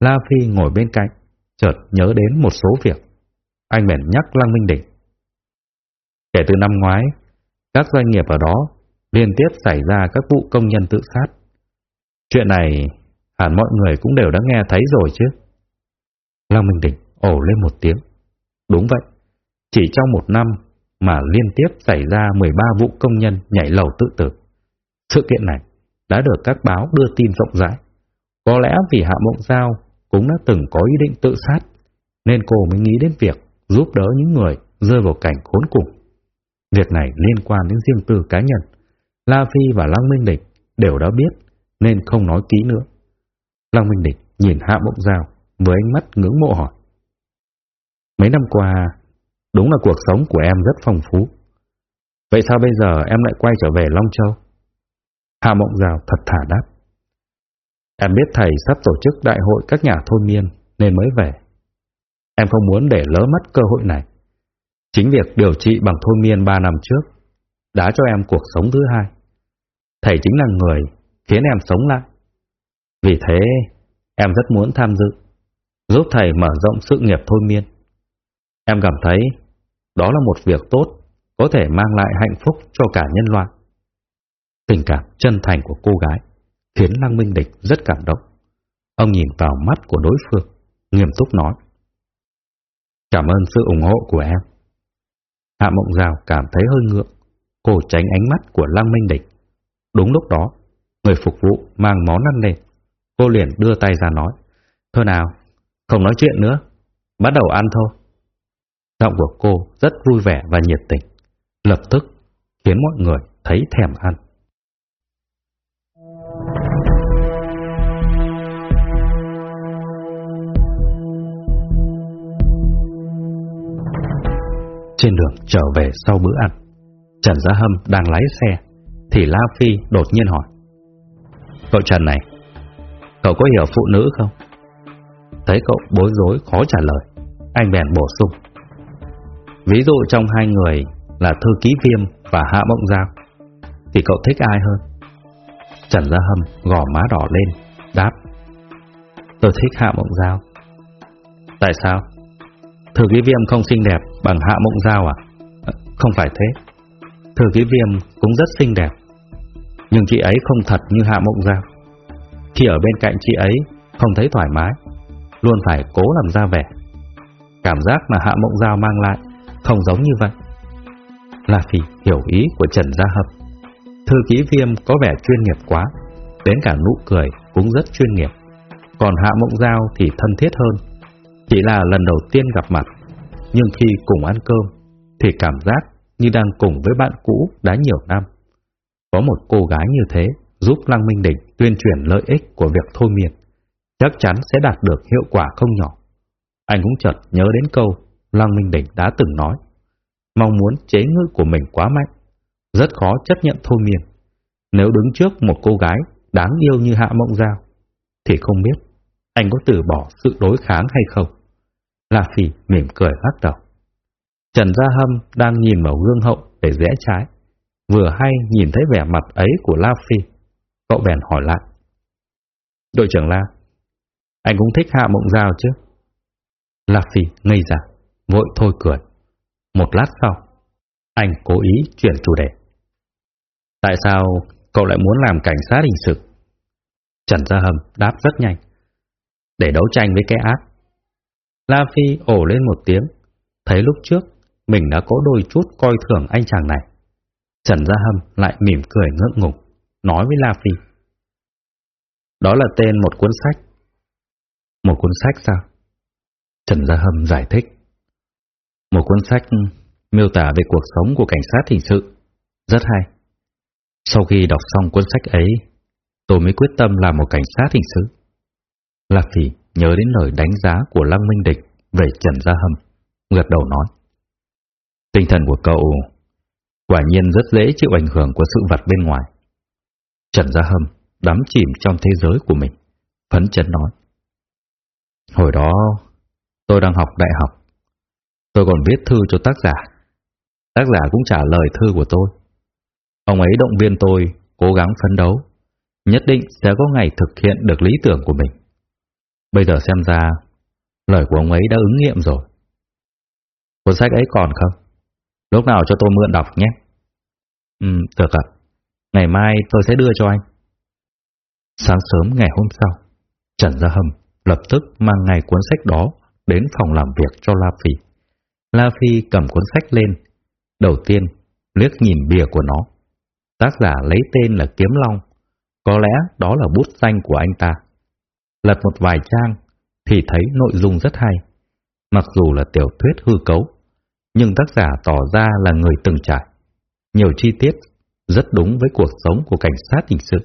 La Phi ngồi bên cạnh, chợt nhớ đến một số việc. Anh bèn nhắc Lăng Minh Đỉnh. Kể từ năm ngoái, các doanh nghiệp ở đó liên tiếp xảy ra các vụ công nhân tự sát. Chuyện này hẳn mọi người cũng đều đã nghe thấy rồi chứ. Lăng Minh Đỉnh ổ lên một tiếng. Đúng vậy, chỉ trong một năm mà liên tiếp xảy ra 13 vụ công nhân nhảy lầu tự tử. Sự kiện này đã được các báo đưa tin rộng rãi. Có lẽ vì Hạ Mộng Giao cũng đã từng có ý định tự sát, nên cô mới nghĩ đến việc giúp đỡ những người rơi vào cảnh khốn cùng. Việc này liên quan đến riêng tư cá nhân. La Phi và Lăng Minh Địch đều đã biết nên không nói kỹ nữa. Lăng Minh Địch nhìn Hạ Mộng Giao với ánh mắt ngưỡng mộ hỏi. Mấy năm qua, đúng là cuộc sống của em rất phong phú. Vậy sao bây giờ em lại quay trở về Long Châu? Hà Mộng Giao thật thả đáp. Em biết thầy sắp tổ chức đại hội các nhà thôi miên nên mới về. Em không muốn để lỡ mất cơ hội này. Chính việc điều trị bằng thôi miên 3 năm trước đã cho em cuộc sống thứ hai. Thầy chính là người khiến em sống lại. Vì thế, em rất muốn tham dự, giúp thầy mở rộng sự nghiệp thôi miên. Em cảm thấy đó là một việc tốt, có thể mang lại hạnh phúc cho cả nhân loại. Tình cảm chân thành của cô gái khiến Lăng Minh Địch rất cảm động. Ông nhìn vào mắt của đối phương, nghiêm túc nói. Cảm ơn sự ủng hộ của em. Hạ Mộng Giao cảm thấy hơi ngượng. Cô tránh ánh mắt của Lăng Minh Địch. Đúng lúc đó, người phục vụ mang món ăn lên. Cô liền đưa tay ra nói. Thôi nào, không nói chuyện nữa. Bắt đầu ăn thôi. Giọng của cô rất vui vẻ và nhiệt tình. Lập tức khiến mọi người thấy thèm ăn. Trên đường trở về sau bữa ăn, Trần Gia Hâm đang lái xe, thì La Phi đột nhiên hỏi. Cậu Trần này, cậu có hiểu phụ nữ không? Thấy cậu bối rối khó trả lời, anh bèn bổ sung. Ví dụ trong hai người là Thư Ký Viêm và Hạ Mộng Giao, thì cậu thích ai hơn? Trần Gia Hâm gò má đỏ lên, đáp. Tôi thích Hạ Mộng Giao. Tại sao? Thư ký viêm không xinh đẹp bằng hạ mộng giao à? Ờ, không phải thế. Thư ký viêm cũng rất xinh đẹp. Nhưng chị ấy không thật như hạ mộng giao. Khi ở bên cạnh chị ấy không thấy thoải mái, luôn phải cố làm ra vẻ. Cảm giác mà hạ mộng giao mang lại không giống như vậy. Là vì hiểu ý của Trần Gia Hợp. Thư ký viêm có vẻ chuyên nghiệp quá, đến cả nụ cười cũng rất chuyên nghiệp. Còn hạ mộng giao thì thân thiết hơn, chỉ là lần đầu tiên gặp mặt, nhưng khi cùng ăn cơm, thì cảm giác như đang cùng với bạn cũ đã nhiều năm. Có một cô gái như thế giúp Lăng Minh Đỉnh tuyên truyền lợi ích của việc thôi miên, chắc chắn sẽ đạt được hiệu quả không nhỏ. Anh cũng chợt nhớ đến câu Lăng Minh Đỉnh đã từng nói, mong muốn chế ngự của mình quá mạnh, rất khó chấp nhận thôi miên. Nếu đứng trước một cô gái đáng yêu như Hạ Mộng Giao, thì không biết anh có từ bỏ sự đối kháng hay không. La Phi mỉm cười lắc đầu. Trần Gia Hâm đang nhìn vào gương hậu để rẽ trái. Vừa hay nhìn thấy vẻ mặt ấy của La Phi, cậu bèn hỏi lại. Đội trưởng La, anh cũng thích hạ mộng giao chứ? La Phi ngây ra, vội thôi cười. Một lát sau, anh cố ý chuyển chủ đề. Tại sao cậu lại muốn làm cảnh sát hình sự? Trần Gia Hâm đáp rất nhanh. Để đấu tranh với cái ác. La Phi ổ lên một tiếng, thấy lúc trước mình đã có đôi chút coi thường anh chàng này. Trần Gia Hâm lại mỉm cười ngượng ngùng, nói với La Phi. Đó là tên một cuốn sách. Một cuốn sách sao? Trần Gia Hâm giải thích. Một cuốn sách miêu tả về cuộc sống của cảnh sát hình sự. Rất hay. Sau khi đọc xong cuốn sách ấy, tôi mới quyết tâm làm một cảnh sát hình sự. La Phi nhớ đến lời đánh giá của Lăng Minh Địch về Trần Gia Hâm, gật đầu nói. Tinh thần của cậu quả nhiên rất dễ chịu ảnh hưởng của sự vật bên ngoài. Trần Gia Hâm đắm chìm trong thế giới của mình, phấn chấn nói. Hồi đó, tôi đang học đại học. Tôi còn viết thư cho tác giả. Tác giả cũng trả lời thư của tôi. Ông ấy động viên tôi cố gắng phấn đấu, nhất định sẽ có ngày thực hiện được lý tưởng của mình. Bây giờ xem ra, lời của ông ấy đã ứng nghiệm rồi. Cuốn sách ấy còn không? Lúc nào cho tôi mượn đọc nhé. Ừ, được ạ. Ngày mai tôi sẽ đưa cho anh. Sáng sớm ngày hôm sau, Trần Gia Hâm lập tức mang ngay cuốn sách đó đến phòng làm việc cho La Phi. La Phi cầm cuốn sách lên. Đầu tiên, liếc nhìn bìa của nó. Tác giả lấy tên là Kiếm Long. Có lẽ đó là bút danh của anh ta lật một vài trang thì thấy nội dung rất hay. Mặc dù là tiểu thuyết hư cấu, nhưng tác giả tỏ ra là người từng trải, nhiều chi tiết rất đúng với cuộc sống của cảnh sát hình sự.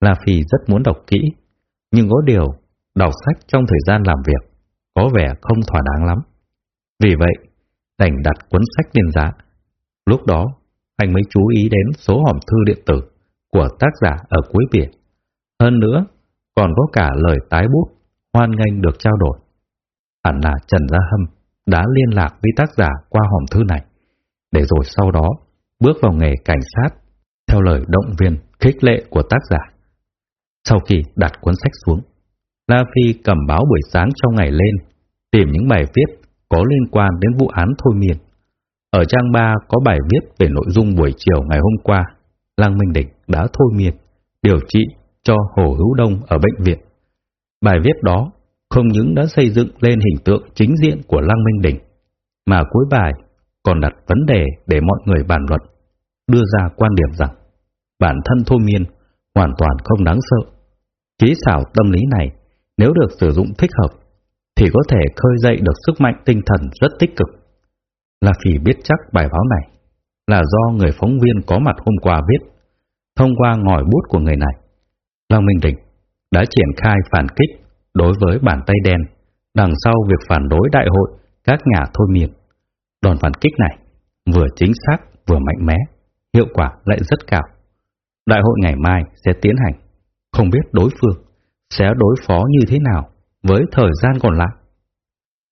La Phi rất muốn đọc kỹ, nhưng có điều đọc sách trong thời gian làm việc có vẻ không thỏa đáng lắm. Vì vậy, đành đặt cuốn sách lên giá. Lúc đó, anh mới chú ý đến số hòm thư điện tử của tác giả ở cuối biển. Hơn nữa, còn có cả lời tái bút hoan nghênh được trao đổi. Hẳn là Trần Gia Hâm đã liên lạc với tác giả qua hòm thư này, để rồi sau đó bước vào nghề cảnh sát theo lời động viên khích lệ của tác giả. Sau khi đặt cuốn sách xuống, La Phi cầm báo buổi sáng trong ngày lên, tìm những bài viết có liên quan đến vụ án thôi miên. Ở trang 3 có bài viết về nội dung buổi chiều ngày hôm qua, Lăng Minh định đã thôi miên, điều trị cho Hồ Hữu Đông ở bệnh viện. Bài viết đó không những đã xây dựng lên hình tượng chính diện của Lăng Minh Đỉnh, mà cuối bài còn đặt vấn đề để mọi người bàn luận, đưa ra quan điểm rằng bản thân thôi miên hoàn toàn không đáng sợ. Kỹ xảo tâm lý này nếu được sử dụng thích hợp thì có thể khơi dậy được sức mạnh tinh thần rất tích cực. Là Phỉ biết chắc bài báo này là do người phóng viên có mặt hôm qua viết, thông qua ngòi bút của người này. Lăng Minh Đỉnh đã triển khai phản kích đối với bàn tay đen đằng sau việc phản đối đại hội các nhà thôi miên. Đòn phản kích này vừa chính xác vừa mạnh mẽ, hiệu quả lại rất cao. Đại hội ngày mai sẽ tiến hành, không biết đối phương sẽ đối phó như thế nào với thời gian còn lại.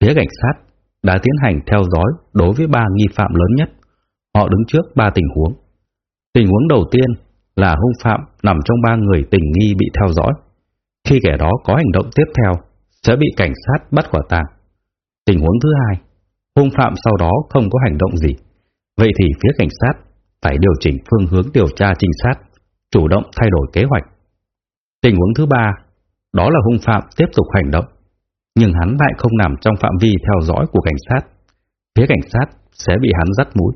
Phía cảnh sát đã tiến hành theo dõi đối với ba nghi phạm lớn nhất. Họ đứng trước ba tình huống. Tình huống đầu tiên là hung phạm nằm trong ba người tình nghi bị theo dõi. Khi kẻ đó có hành động tiếp theo, sẽ bị cảnh sát bắt quả tang. Tình huống thứ hai, hung phạm sau đó không có hành động gì. Vậy thì phía cảnh sát phải điều chỉnh phương hướng điều tra trinh sát, chủ động thay đổi kế hoạch. Tình huống thứ ba đó là hung phạm tiếp tục hành động, nhưng hắn lại không nằm trong phạm vi theo dõi của cảnh sát. Phía cảnh sát sẽ bị hắn dắt mũi.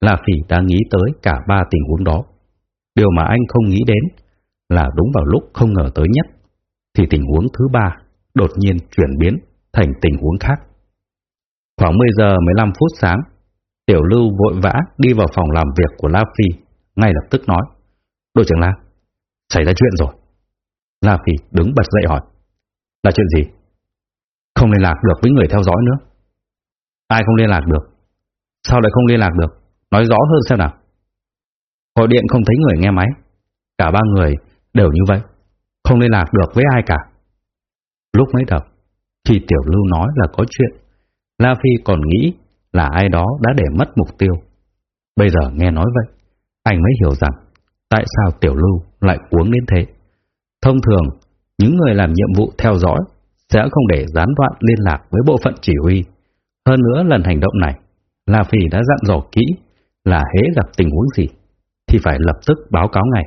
La Phỉ đã nghĩ tới cả ba tình huống đó. Điều mà anh không nghĩ đến là đúng vào lúc không ngờ tới nhất, thì tình huống thứ ba đột nhiên chuyển biến thành tình huống khác. Khoảng 10 giờ 15 phút sáng, Tiểu Lưu vội vã đi vào phòng làm việc của La Phi, ngay lập tức nói, Đội trưởng La, xảy ra chuyện rồi. La Phi đứng bật dậy hỏi. Là chuyện gì? Không liên lạc được với người theo dõi nữa. Ai không liên lạc được? Sao lại không liên lạc được? Nói rõ hơn xem nào. Gọi điện không thấy người nghe máy. Cả ba người đều như vậy. Không liên lạc được với ai cả. Lúc mới đầu, thì Tiểu Lưu nói là có chuyện, La Phi còn nghĩ là ai đó đã để mất mục tiêu. Bây giờ nghe nói vậy, anh mới hiểu rằng tại sao Tiểu Lưu lại cuống đến thế. Thông thường, những người làm nhiệm vụ theo dõi sẽ không để gián đoạn liên lạc với bộ phận chỉ huy. Hơn nữa lần hành động này, La Phi đã dặn dò kỹ là hễ gặp tình huống gì thì phải lập tức báo cáo ngay.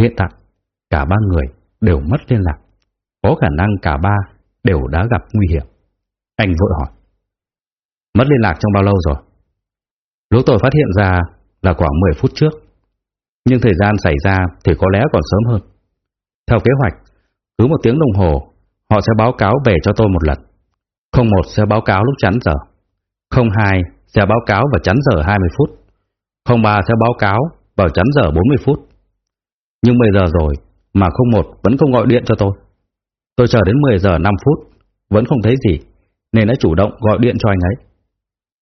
Hiện tại, cả ba người đều mất liên lạc. Có khả năng cả ba đều đã gặp nguy hiểm. Anh vội hỏi. Mất liên lạc trong bao lâu rồi? Lúc tôi phát hiện ra là khoảng 10 phút trước. Nhưng thời gian xảy ra thì có lẽ còn sớm hơn. Theo kế hoạch, cứ một tiếng đồng hồ, họ sẽ báo cáo về cho tôi một lần. Không một sẽ báo cáo lúc chắn giờ. Không hai sẽ báo cáo vào chắn giờ 20 phút. Không ba sẽ báo cáo vào chắn giờ 40 phút. Nhưng 10 giờ rồi mà không một vẫn không gọi điện cho tôi. Tôi chờ đến 10 giờ 5 phút, vẫn không thấy gì, nên đã chủ động gọi điện cho anh ấy.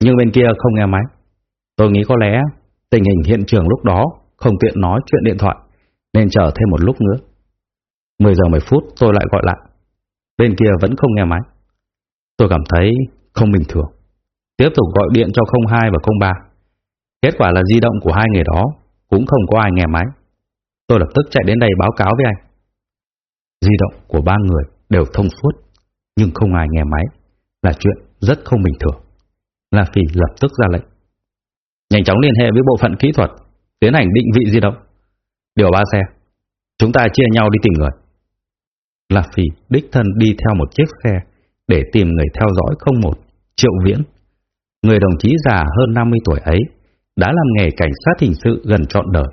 Nhưng bên kia không nghe máy. Tôi nghĩ có lẽ tình hình hiện trường lúc đó không tiện nói chuyện điện thoại, nên chờ thêm một lúc nữa. 10 giờ 10 phút tôi lại gọi lại. Bên kia vẫn không nghe máy. Tôi cảm thấy không bình thường. Tiếp tục gọi điện cho 02 và 03. Kết quả là di động của hai người đó cũng không có ai nghe máy. Tôi lập tức chạy đến đây báo cáo với anh. Di động của ba người đều thông suốt, nhưng không ai nghe máy, là chuyện rất không bình thường. La Phi lập tức ra lệnh. Nhanh chóng liên hệ với bộ phận kỹ thuật, tiến hành định vị di động. Điều ba xe, chúng ta chia nhau đi tìm người. La Phi đích thân đi theo một chiếc xe để tìm người theo dõi không một, Triệu Viễn. Người đồng chí già hơn 50 tuổi ấy đã làm nghề cảnh sát hình sự gần trọn đời.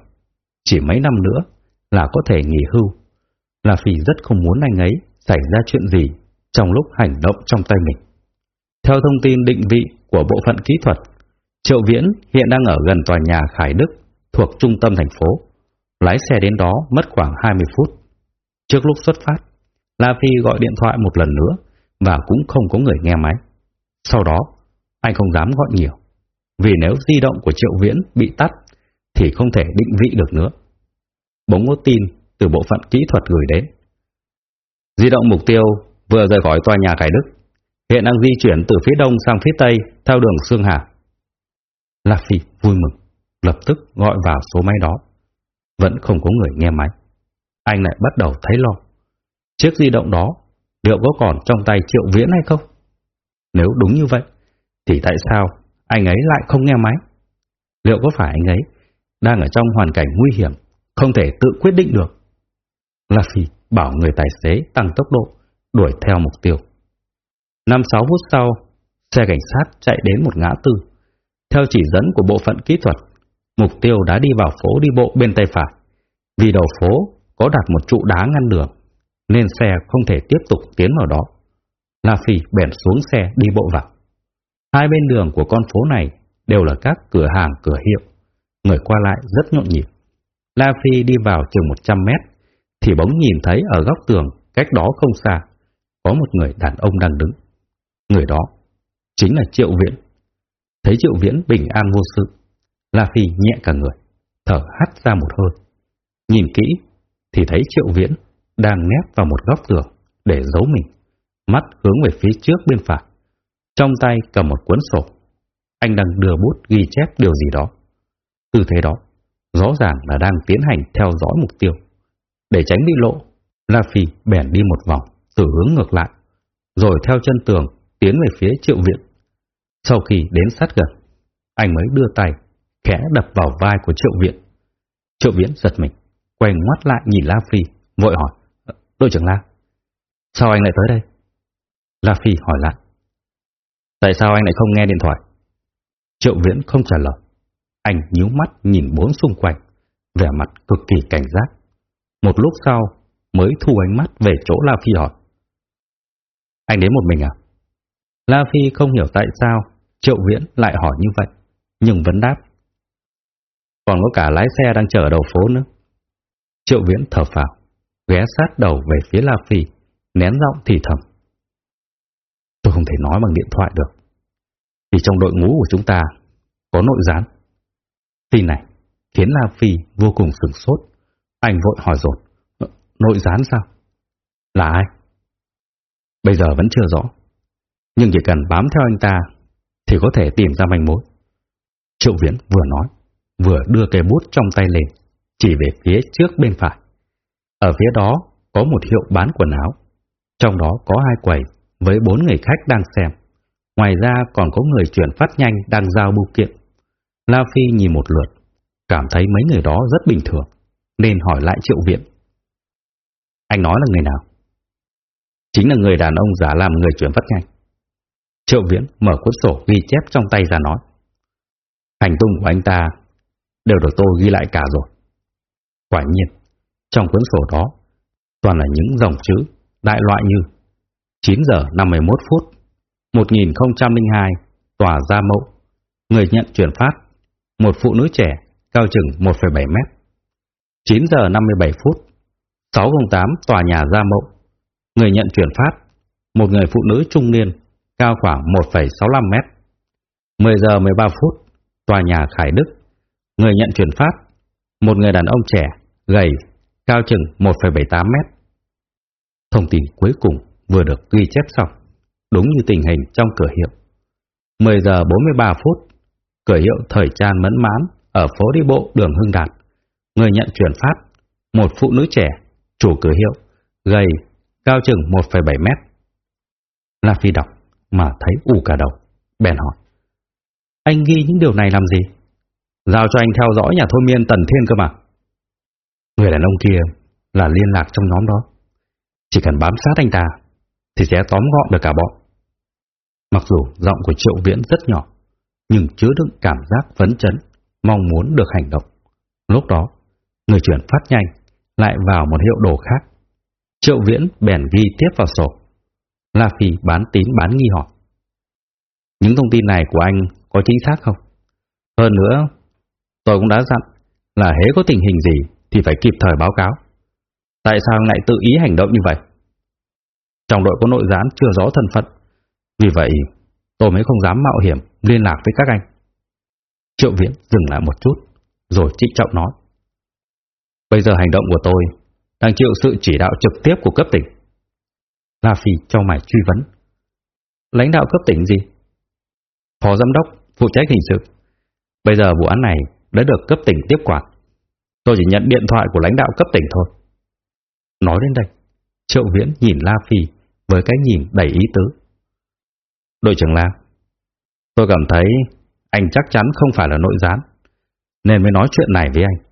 Chỉ mấy năm nữa là có thể nghỉ hưu. La Phi rất không muốn anh ấy xảy ra chuyện gì trong lúc hành động trong tay mình. Theo thông tin định vị của bộ phận kỹ thuật, Triệu Viễn hiện đang ở gần tòa nhà Khải Đức thuộc trung tâm thành phố. Lái xe đến đó mất khoảng 20 phút. Trước lúc xuất phát, La Phi gọi điện thoại một lần nữa và cũng không có người nghe máy. Sau đó, anh không dám gọi nhiều, vì nếu di động của Triệu Viễn bị tắt thì không thể định vị được nữa. Bóng có tin từ bộ phận kỹ thuật gửi đến. Di động mục tiêu vừa rời khỏi tòa nhà cải Đức, hiện đang di chuyển từ phía đông sang phía tây theo đường Sương Hà. La Phi vui mừng, lập tức gọi vào số máy đó. Vẫn không có người nghe máy. Anh lại bắt đầu thấy lo. Chiếc di động đó liệu có còn trong tay Triệu Viễn hay không? Nếu đúng như vậy, thì tại sao anh ấy lại không nghe máy? Liệu có phải anh ấy đang ở trong hoàn cảnh nguy hiểm, không thể tự quyết định được? La Phi bảo người tài xế tăng tốc độ, đuổi theo mục tiêu. Năm sáu phút sau, xe cảnh sát chạy đến một ngã tư. Theo chỉ dẫn của bộ phận kỹ thuật, mục tiêu đã đi vào phố đi bộ bên tay phải. Vì đầu phố có đặt một trụ đá ngăn đường, nên xe không thể tiếp tục tiến vào đó. La Phi bèn xuống xe đi bộ vào. Hai bên đường của con phố này đều là các cửa hàng cửa hiệu, người qua lại rất nhộn nhịp. La Phi đi vào chừng 100 mét, thì bỗng nhìn thấy ở góc tường cách đó không xa, có một người đàn ông đang đứng. Người đó chính là Triệu Viễn. Thấy Triệu Viễn bình an vô sự, La Phi nhẹ cả người, thở hắt ra một hơi. Nhìn kỹ thì thấy Triệu Viễn đang nép vào một góc tường để giấu mình, mắt hướng về phía trước bên phải. Trong tay cầm một cuốn sổ, anh đang đưa bút ghi chép điều gì đó. Tư thế đó, rõ ràng là đang tiến hành theo dõi mục tiêu. Để tránh bị lộ, La Phi bèn đi một vòng, từ hướng ngược lại, rồi theo chân tường tiến về phía triệu viện. Sau khi đến sát gần, anh mới đưa tay, khẽ đập vào vai của triệu viện. Triệu viễn giật mình, quay ngoắt lại nhìn La Phi, vội hỏi, đội trưởng La, sao anh lại tới đây? La Phi hỏi lại, tại sao anh lại không nghe điện thoại? Triệu viễn không trả lời, anh nhíu mắt nhìn bốn xung quanh, vẻ mặt cực kỳ cảnh giác. Một lúc sau mới thu ánh mắt về chỗ La Phi hỏi. Anh đến một mình à? La Phi không hiểu tại sao Triệu Viễn lại hỏi như vậy, nhưng vẫn đáp. Còn có cả lái xe đang chờ ở đầu phố nữa. Triệu Viễn thở phào, ghé sát đầu về phía La Phi, nén giọng thì thầm. Tôi không thể nói bằng điện thoại được, vì trong đội ngũ của chúng ta có nội gián. Tin này khiến La Phi vô cùng sửng sốt. Anh vội hỏi dồn ờ, Nội gián sao? Là ai? Bây giờ vẫn chưa rõ. Nhưng chỉ cần bám theo anh ta thì có thể tìm ra manh mối. Triệu Viễn vừa nói, vừa đưa cây bút trong tay lên, chỉ về phía trước bên phải. Ở phía đó có một hiệu bán quần áo. Trong đó có hai quầy với bốn người khách đang xem. Ngoài ra còn có người chuyển phát nhanh đang giao bưu kiện. La Phi nhìn một lượt, cảm thấy mấy người đó rất bình thường, nên hỏi lại Triệu Viện. Anh nói là người nào? Chính là người đàn ông giả làm người chuyển phát nhanh. Triệu Viễn mở cuốn sổ ghi chép trong tay ra nói. Hành tung của anh ta đều được tôi ghi lại cả rồi. Quả nhiên, trong cuốn sổ đó toàn là những dòng chữ đại loại như 9 giờ 51 phút 1002 tòa gia mậu, người nhận chuyển phát một phụ nữ trẻ cao chừng 1,7 mét 9 giờ 57 phút 608 tòa nhà Gia Mậu. Người nhận chuyển phát, một người phụ nữ trung niên, cao khoảng 1,65 mét. 10 giờ 13 phút, tòa nhà Khải Đức. Người nhận chuyển phát, một người đàn ông trẻ, gầy, cao chừng 1,78 mét. Thông tin cuối cùng vừa được ghi chép xong, đúng như tình hình trong cửa hiệu. 10 giờ 43 phút, cửa hiệu thời trang mẫn mán ở phố đi bộ đường Hưng Đạt. Người nhận chuyển phát, một phụ nữ trẻ chủ cửa hiệu, gầy, cao chừng 1,7 mét. La Phi đọc mà thấy u cả đầu, bèn hỏi. Anh ghi những điều này làm gì? Giao cho anh theo dõi nhà thôi miên Tần Thiên cơ mà. Người đàn ông kia là liên lạc trong nhóm đó. Chỉ cần bám sát anh ta thì sẽ tóm gọn được cả bọn. Mặc dù giọng của Triệu Viễn rất nhỏ, nhưng chứa đựng cảm giác phấn chấn, mong muốn được hành động. Lúc đó, người chuyển phát nhanh lại vào một hiệu đồ khác. Triệu Viễn bèn ghi tiếp vào sổ. La Phi bán tín bán nghi hỏi. Những thông tin này của anh có chính xác không? Hơn nữa, tôi cũng đã dặn là hễ có tình hình gì thì phải kịp thời báo cáo. Tại sao anh lại tự ý hành động như vậy? Trong đội có nội gián chưa rõ thân phận. Vì vậy, tôi mới không dám mạo hiểm liên lạc với các anh. Triệu Viễn dừng lại một chút, rồi trịnh trọng nói. Bây giờ hành động của tôi đang chịu sự chỉ đạo trực tiếp của cấp tỉnh. La Phi cho mày truy vấn. Lãnh đạo cấp tỉnh gì? Phó giám đốc, phụ trách hình sự. Bây giờ vụ án này đã được cấp tỉnh tiếp quản. Tôi chỉ nhận điện thoại của lãnh đạo cấp tỉnh thôi. Nói đến đây, Triệu Viễn nhìn La Phi với cái nhìn đầy ý tứ. Đội trưởng La, tôi cảm thấy anh chắc chắn không phải là nội gián, nên mới nói chuyện này với anh.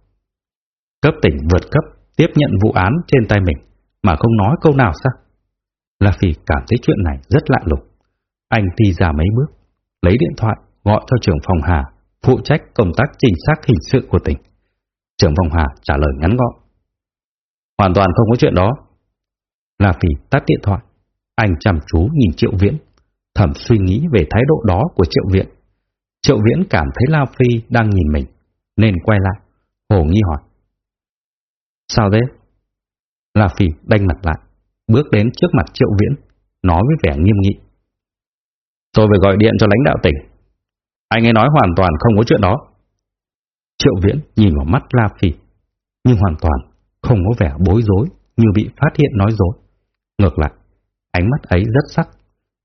Cấp tỉnh vượt cấp tiếp nhận vụ án trên tay mình mà không nói câu nào sao? La Phi cảm thấy chuyện này rất lạ lùng. Anh đi ra mấy bước, lấy điện thoại gọi cho trưởng phòng Hà, phụ trách công tác trinh sát hình sự của tỉnh. Trưởng phòng Hà trả lời ngắn gọn. Hoàn toàn không có chuyện đó. La Phi tắt điện thoại. Anh chăm chú nhìn Triệu Viễn, thầm suy nghĩ về thái độ đó của Triệu Viễn. Triệu Viễn cảm thấy La Phi đang nhìn mình, nên quay lại, hồ nghi hỏi. Sao thế? La Phi đanh mặt lại, bước đến trước mặt Triệu Viễn, nói với vẻ nghiêm nghị. Tôi phải gọi điện cho lãnh đạo tỉnh. Anh ấy nói hoàn toàn không có chuyện đó. Triệu Viễn nhìn vào mắt La Phi, nhưng hoàn toàn không có vẻ bối rối như bị phát hiện nói dối. Ngược lại, ánh mắt ấy rất sắc,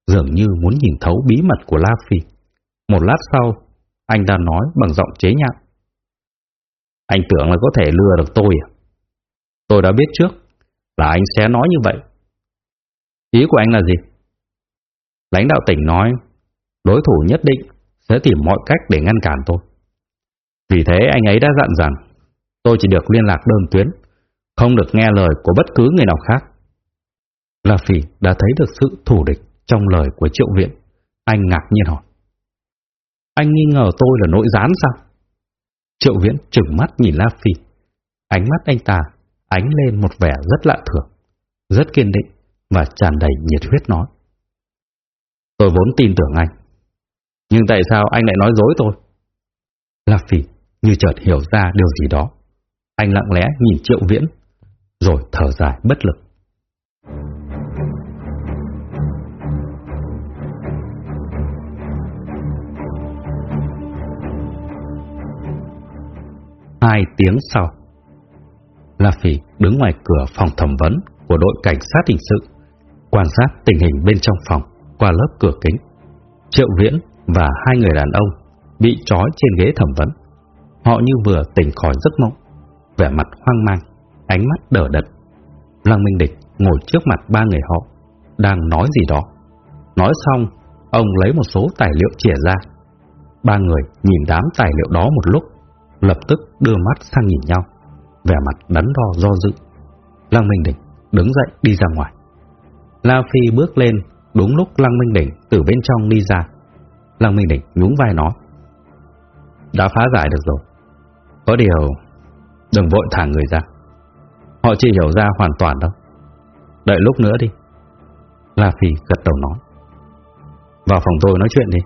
dường như muốn nhìn thấu bí mật của La Phi. Một lát sau, anh ta nói bằng giọng chế nhạo. Anh tưởng là có thể lừa được tôi à? Tôi đã biết trước là anh sẽ nói như vậy. Ý của anh là gì? Lãnh đạo tỉnh nói đối thủ nhất định sẽ tìm mọi cách để ngăn cản tôi. Vì thế anh ấy đã dặn rằng tôi chỉ được liên lạc đơn tuyến, không được nghe lời của bất cứ người nào khác. La phi đã thấy được sự thủ địch trong lời của Triệu Viện. Anh ngạc nhiên hỏi. Anh nghi ngờ tôi là nội gián sao? Triệu Viễn trừng mắt nhìn La Phi. Ánh mắt anh ta ánh lên một vẻ rất lạ thường, rất kiên định và tràn đầy nhiệt huyết nói. Tôi vốn tin tưởng anh, nhưng tại sao anh lại nói dối tôi? La Phi như chợt hiểu ra điều gì đó. Anh lặng lẽ nhìn Triệu Viễn, rồi thở dài bất lực. Hai tiếng sau, La Phỉ đứng ngoài cửa phòng thẩm vấn của đội cảnh sát hình sự, quan sát tình hình bên trong phòng qua lớp cửa kính. Triệu Viễn và hai người đàn ông bị trói trên ghế thẩm vấn. Họ như vừa tỉnh khỏi giấc mộng, vẻ mặt hoang mang, ánh mắt đờ đẫn. Lăng Minh Địch ngồi trước mặt ba người họ, đang nói gì đó. Nói xong, ông lấy một số tài liệu chìa ra. Ba người nhìn đám tài liệu đó một lúc, lập tức đưa mắt sang nhìn nhau vẻ mặt đắn đo do dự. Lăng Minh Đỉnh đứng dậy đi ra ngoài. La Phi bước lên, đúng lúc Lăng Minh Đỉnh từ bên trong đi ra. Lăng Minh Đỉnh nhún vai nói. Đã phá giải được rồi. Có điều, đừng vội thả người ra. Họ chưa hiểu ra hoàn toàn đâu. Đợi lúc nữa đi. La Phi gật đầu nói. Vào phòng tôi nói chuyện đi.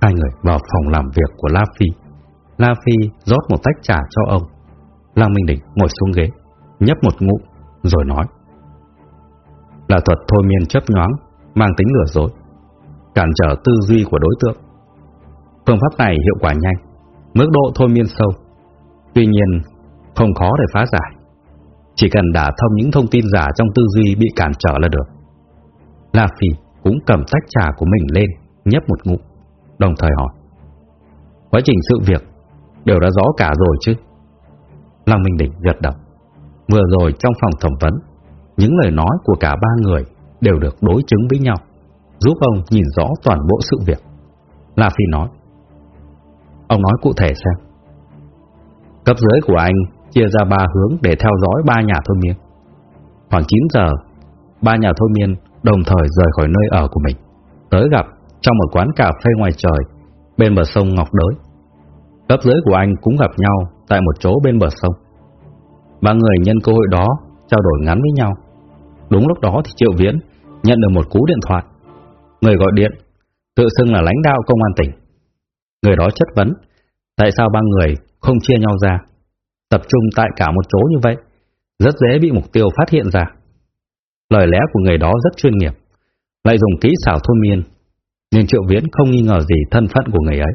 Hai người vào phòng làm việc của La Phi. La Phi rót một tách trà cho ông. Lăng Minh Đỉnh ngồi xuống ghế, nhấp một ngụm, rồi nói. Là thuật thôi miên chấp nhoáng, mang tính lừa dối, cản trở tư duy của đối tượng. Phương pháp này hiệu quả nhanh, mức độ thôi miên sâu. Tuy nhiên, không khó để phá giải. Chỉ cần đả thông những thông tin giả trong tư duy bị cản trở là được. La Phi cũng cầm tách trà của mình lên, nhấp một ngụm, đồng thời hỏi. Quá trình sự việc đều đã rõ cả rồi chứ? Lăng Minh Định gật đầu. Vừa rồi trong phòng thẩm vấn, những lời nói của cả ba người đều được đối chứng với nhau, giúp ông nhìn rõ toàn bộ sự việc. La Phi nói, ông nói cụ thể xem. Cấp dưới của anh chia ra ba hướng để theo dõi ba nhà thôi miên. Khoảng 9 giờ, ba nhà thôi miên đồng thời rời khỏi nơi ở của mình, tới gặp trong một quán cà phê ngoài trời bên bờ sông Ngọc Đới. Cấp dưới của anh cũng gặp nhau tại một chỗ bên bờ sông. Ba người nhân cơ hội đó trao đổi ngắn với nhau. Đúng lúc đó thì Triệu Viễn nhận được một cú điện thoại. Người gọi điện tự xưng là lãnh đạo công an tỉnh. Người đó chất vấn Tại sao ba người không chia nhau ra, tập trung tại cả một chỗ như vậy, rất dễ bị mục tiêu phát hiện ra. Lời lẽ của người đó rất chuyên nghiệp, lại dùng kỹ xảo thôi miên, nên Triệu Viễn không nghi ngờ gì thân phận của người ấy.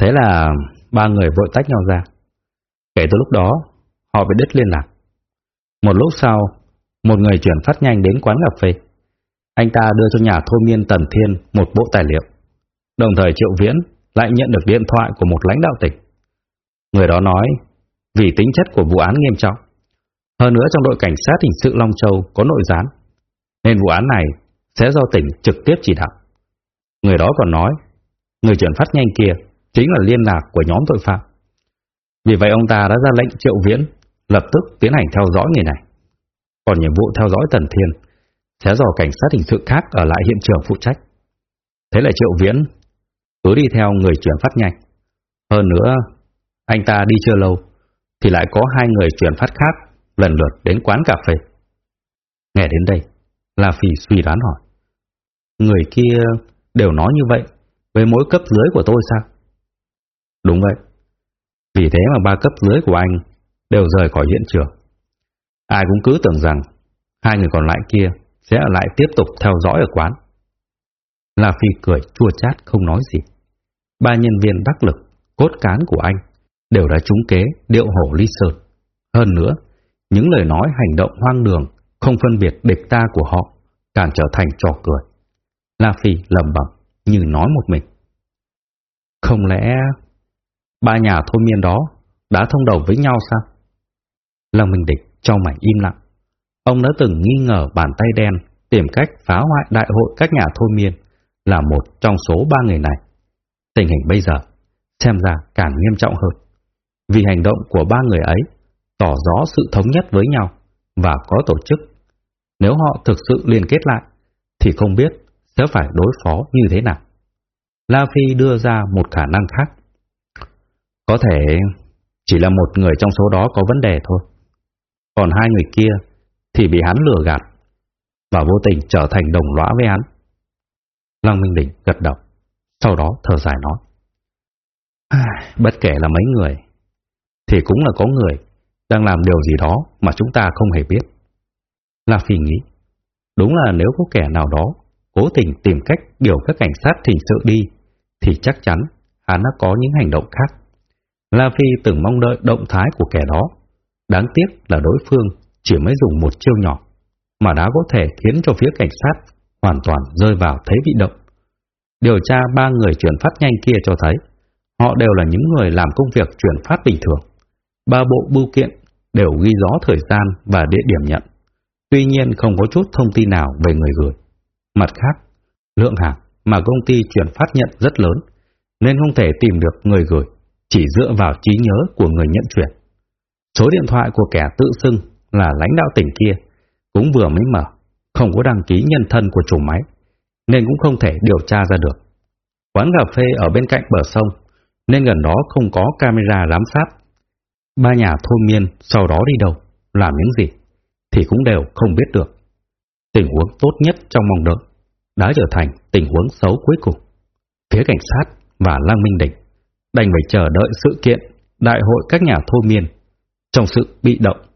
Thế là ba người vội tách nhau ra. Kể từ lúc đó, họ bị đứt liên lạc. Một lúc sau, một người chuyển phát nhanh đến quán cà phê. Anh ta đưa cho nhà thôi miên Tần Thiên một bộ tài liệu. Đồng thời Triệu Viễn lại nhận được điện thoại của một lãnh đạo tỉnh. Người đó nói, vì tính chất của vụ án nghiêm trọng, hơn nữa trong đội cảnh sát hình sự Long Châu có nội gián, nên vụ án này sẽ do tỉnh trực tiếp chỉ đạo. Người đó còn nói, người chuyển phát nhanh kia chính là liên lạc của nhóm tội phạm. Vì vậy ông ta đã ra lệnh triệu viễn lập tức tiến hành theo dõi người này. Còn nhiệm vụ theo dõi Tần Thiên sẽ do cảnh sát hình sự khác ở lại hiện trường phụ trách. Thế là triệu viễn cứ đi theo người chuyển phát nhanh. Hơn nữa, anh ta đi chưa lâu thì lại có hai người chuyển phát khác lần lượt đến quán cà phê. Nghe đến đây, La Phi suy đoán hỏi. Người kia đều nói như vậy với mỗi cấp dưới của tôi sao? Đúng vậy. Vì thế mà ba cấp dưới của anh đều rời khỏi hiện trường. Ai cũng cứ tưởng rằng hai người còn lại kia sẽ ở lại tiếp tục theo dõi ở quán. La Phi cười chua chát không nói gì. Ba nhân viên đắc lực, cốt cán của anh đều đã trúng kế điệu hổ ly sơn. Hơn nữa, những lời nói hành động hoang đường, không phân biệt địch ta của họ, càng trở thành trò cười. La Phi lầm bẩm như nói một mình. Không lẽ ba nhà thôi miên đó đã thông đầu với nhau sao? Lâm Minh Địch cho mảnh im lặng. Ông đã từng nghi ngờ bàn tay đen tìm cách phá hoại đại hội các nhà thôi miên là một trong số ba người này. Tình hình bây giờ xem ra càng nghiêm trọng hơn. Vì hành động của ba người ấy tỏ rõ sự thống nhất với nhau và có tổ chức. Nếu họ thực sự liên kết lại, thì không biết sẽ phải đối phó như thế nào. La Phi đưa ra một khả năng khác. Có thể chỉ là một người trong số đó có vấn đề thôi. Còn hai người kia thì bị hắn lừa gạt và vô tình trở thành đồng lõa với hắn. Lăng Minh Đỉnh gật đầu, sau đó thở dài nói. Bất kể là mấy người, thì cũng là có người đang làm điều gì đó mà chúng ta không hề biết. La Phi nghĩ, đúng là nếu có kẻ nào đó cố tình tìm cách điều các cảnh sát hình sự đi, thì chắc chắn hắn đã có những hành động khác. La Phi từng mong đợi động thái của kẻ đó. Đáng tiếc là đối phương chỉ mới dùng một chiêu nhỏ, mà đã có thể khiến cho phía cảnh sát hoàn toàn rơi vào thế bị động. Điều tra ba người chuyển phát nhanh kia cho thấy, họ đều là những người làm công việc chuyển phát bình thường. Ba bộ bưu kiện đều ghi rõ thời gian và địa điểm nhận. Tuy nhiên không có chút thông tin nào về người gửi. Mặt khác, lượng hàng mà công ty chuyển phát nhận rất lớn, nên không thể tìm được người gửi, chỉ dựa vào trí nhớ của người nhận chuyển. Số điện thoại của kẻ tự xưng là lãnh đạo tỉnh kia cũng vừa mới mở, không có đăng ký nhân thân của chủ máy, nên cũng không thể điều tra ra được. Quán cà phê ở bên cạnh bờ sông, nên gần đó không có camera giám sát Ba nhà thôn miên sau đó đi đâu, làm những gì, thì cũng đều không biết được. Tình huống tốt nhất trong mong đợi đã trở thành tình huống xấu cuối cùng. Phía cảnh sát và Lang Minh Đỉnh đành phải chờ đợi sự kiện, đại hội các nhà thôi miên. Trong sự bị động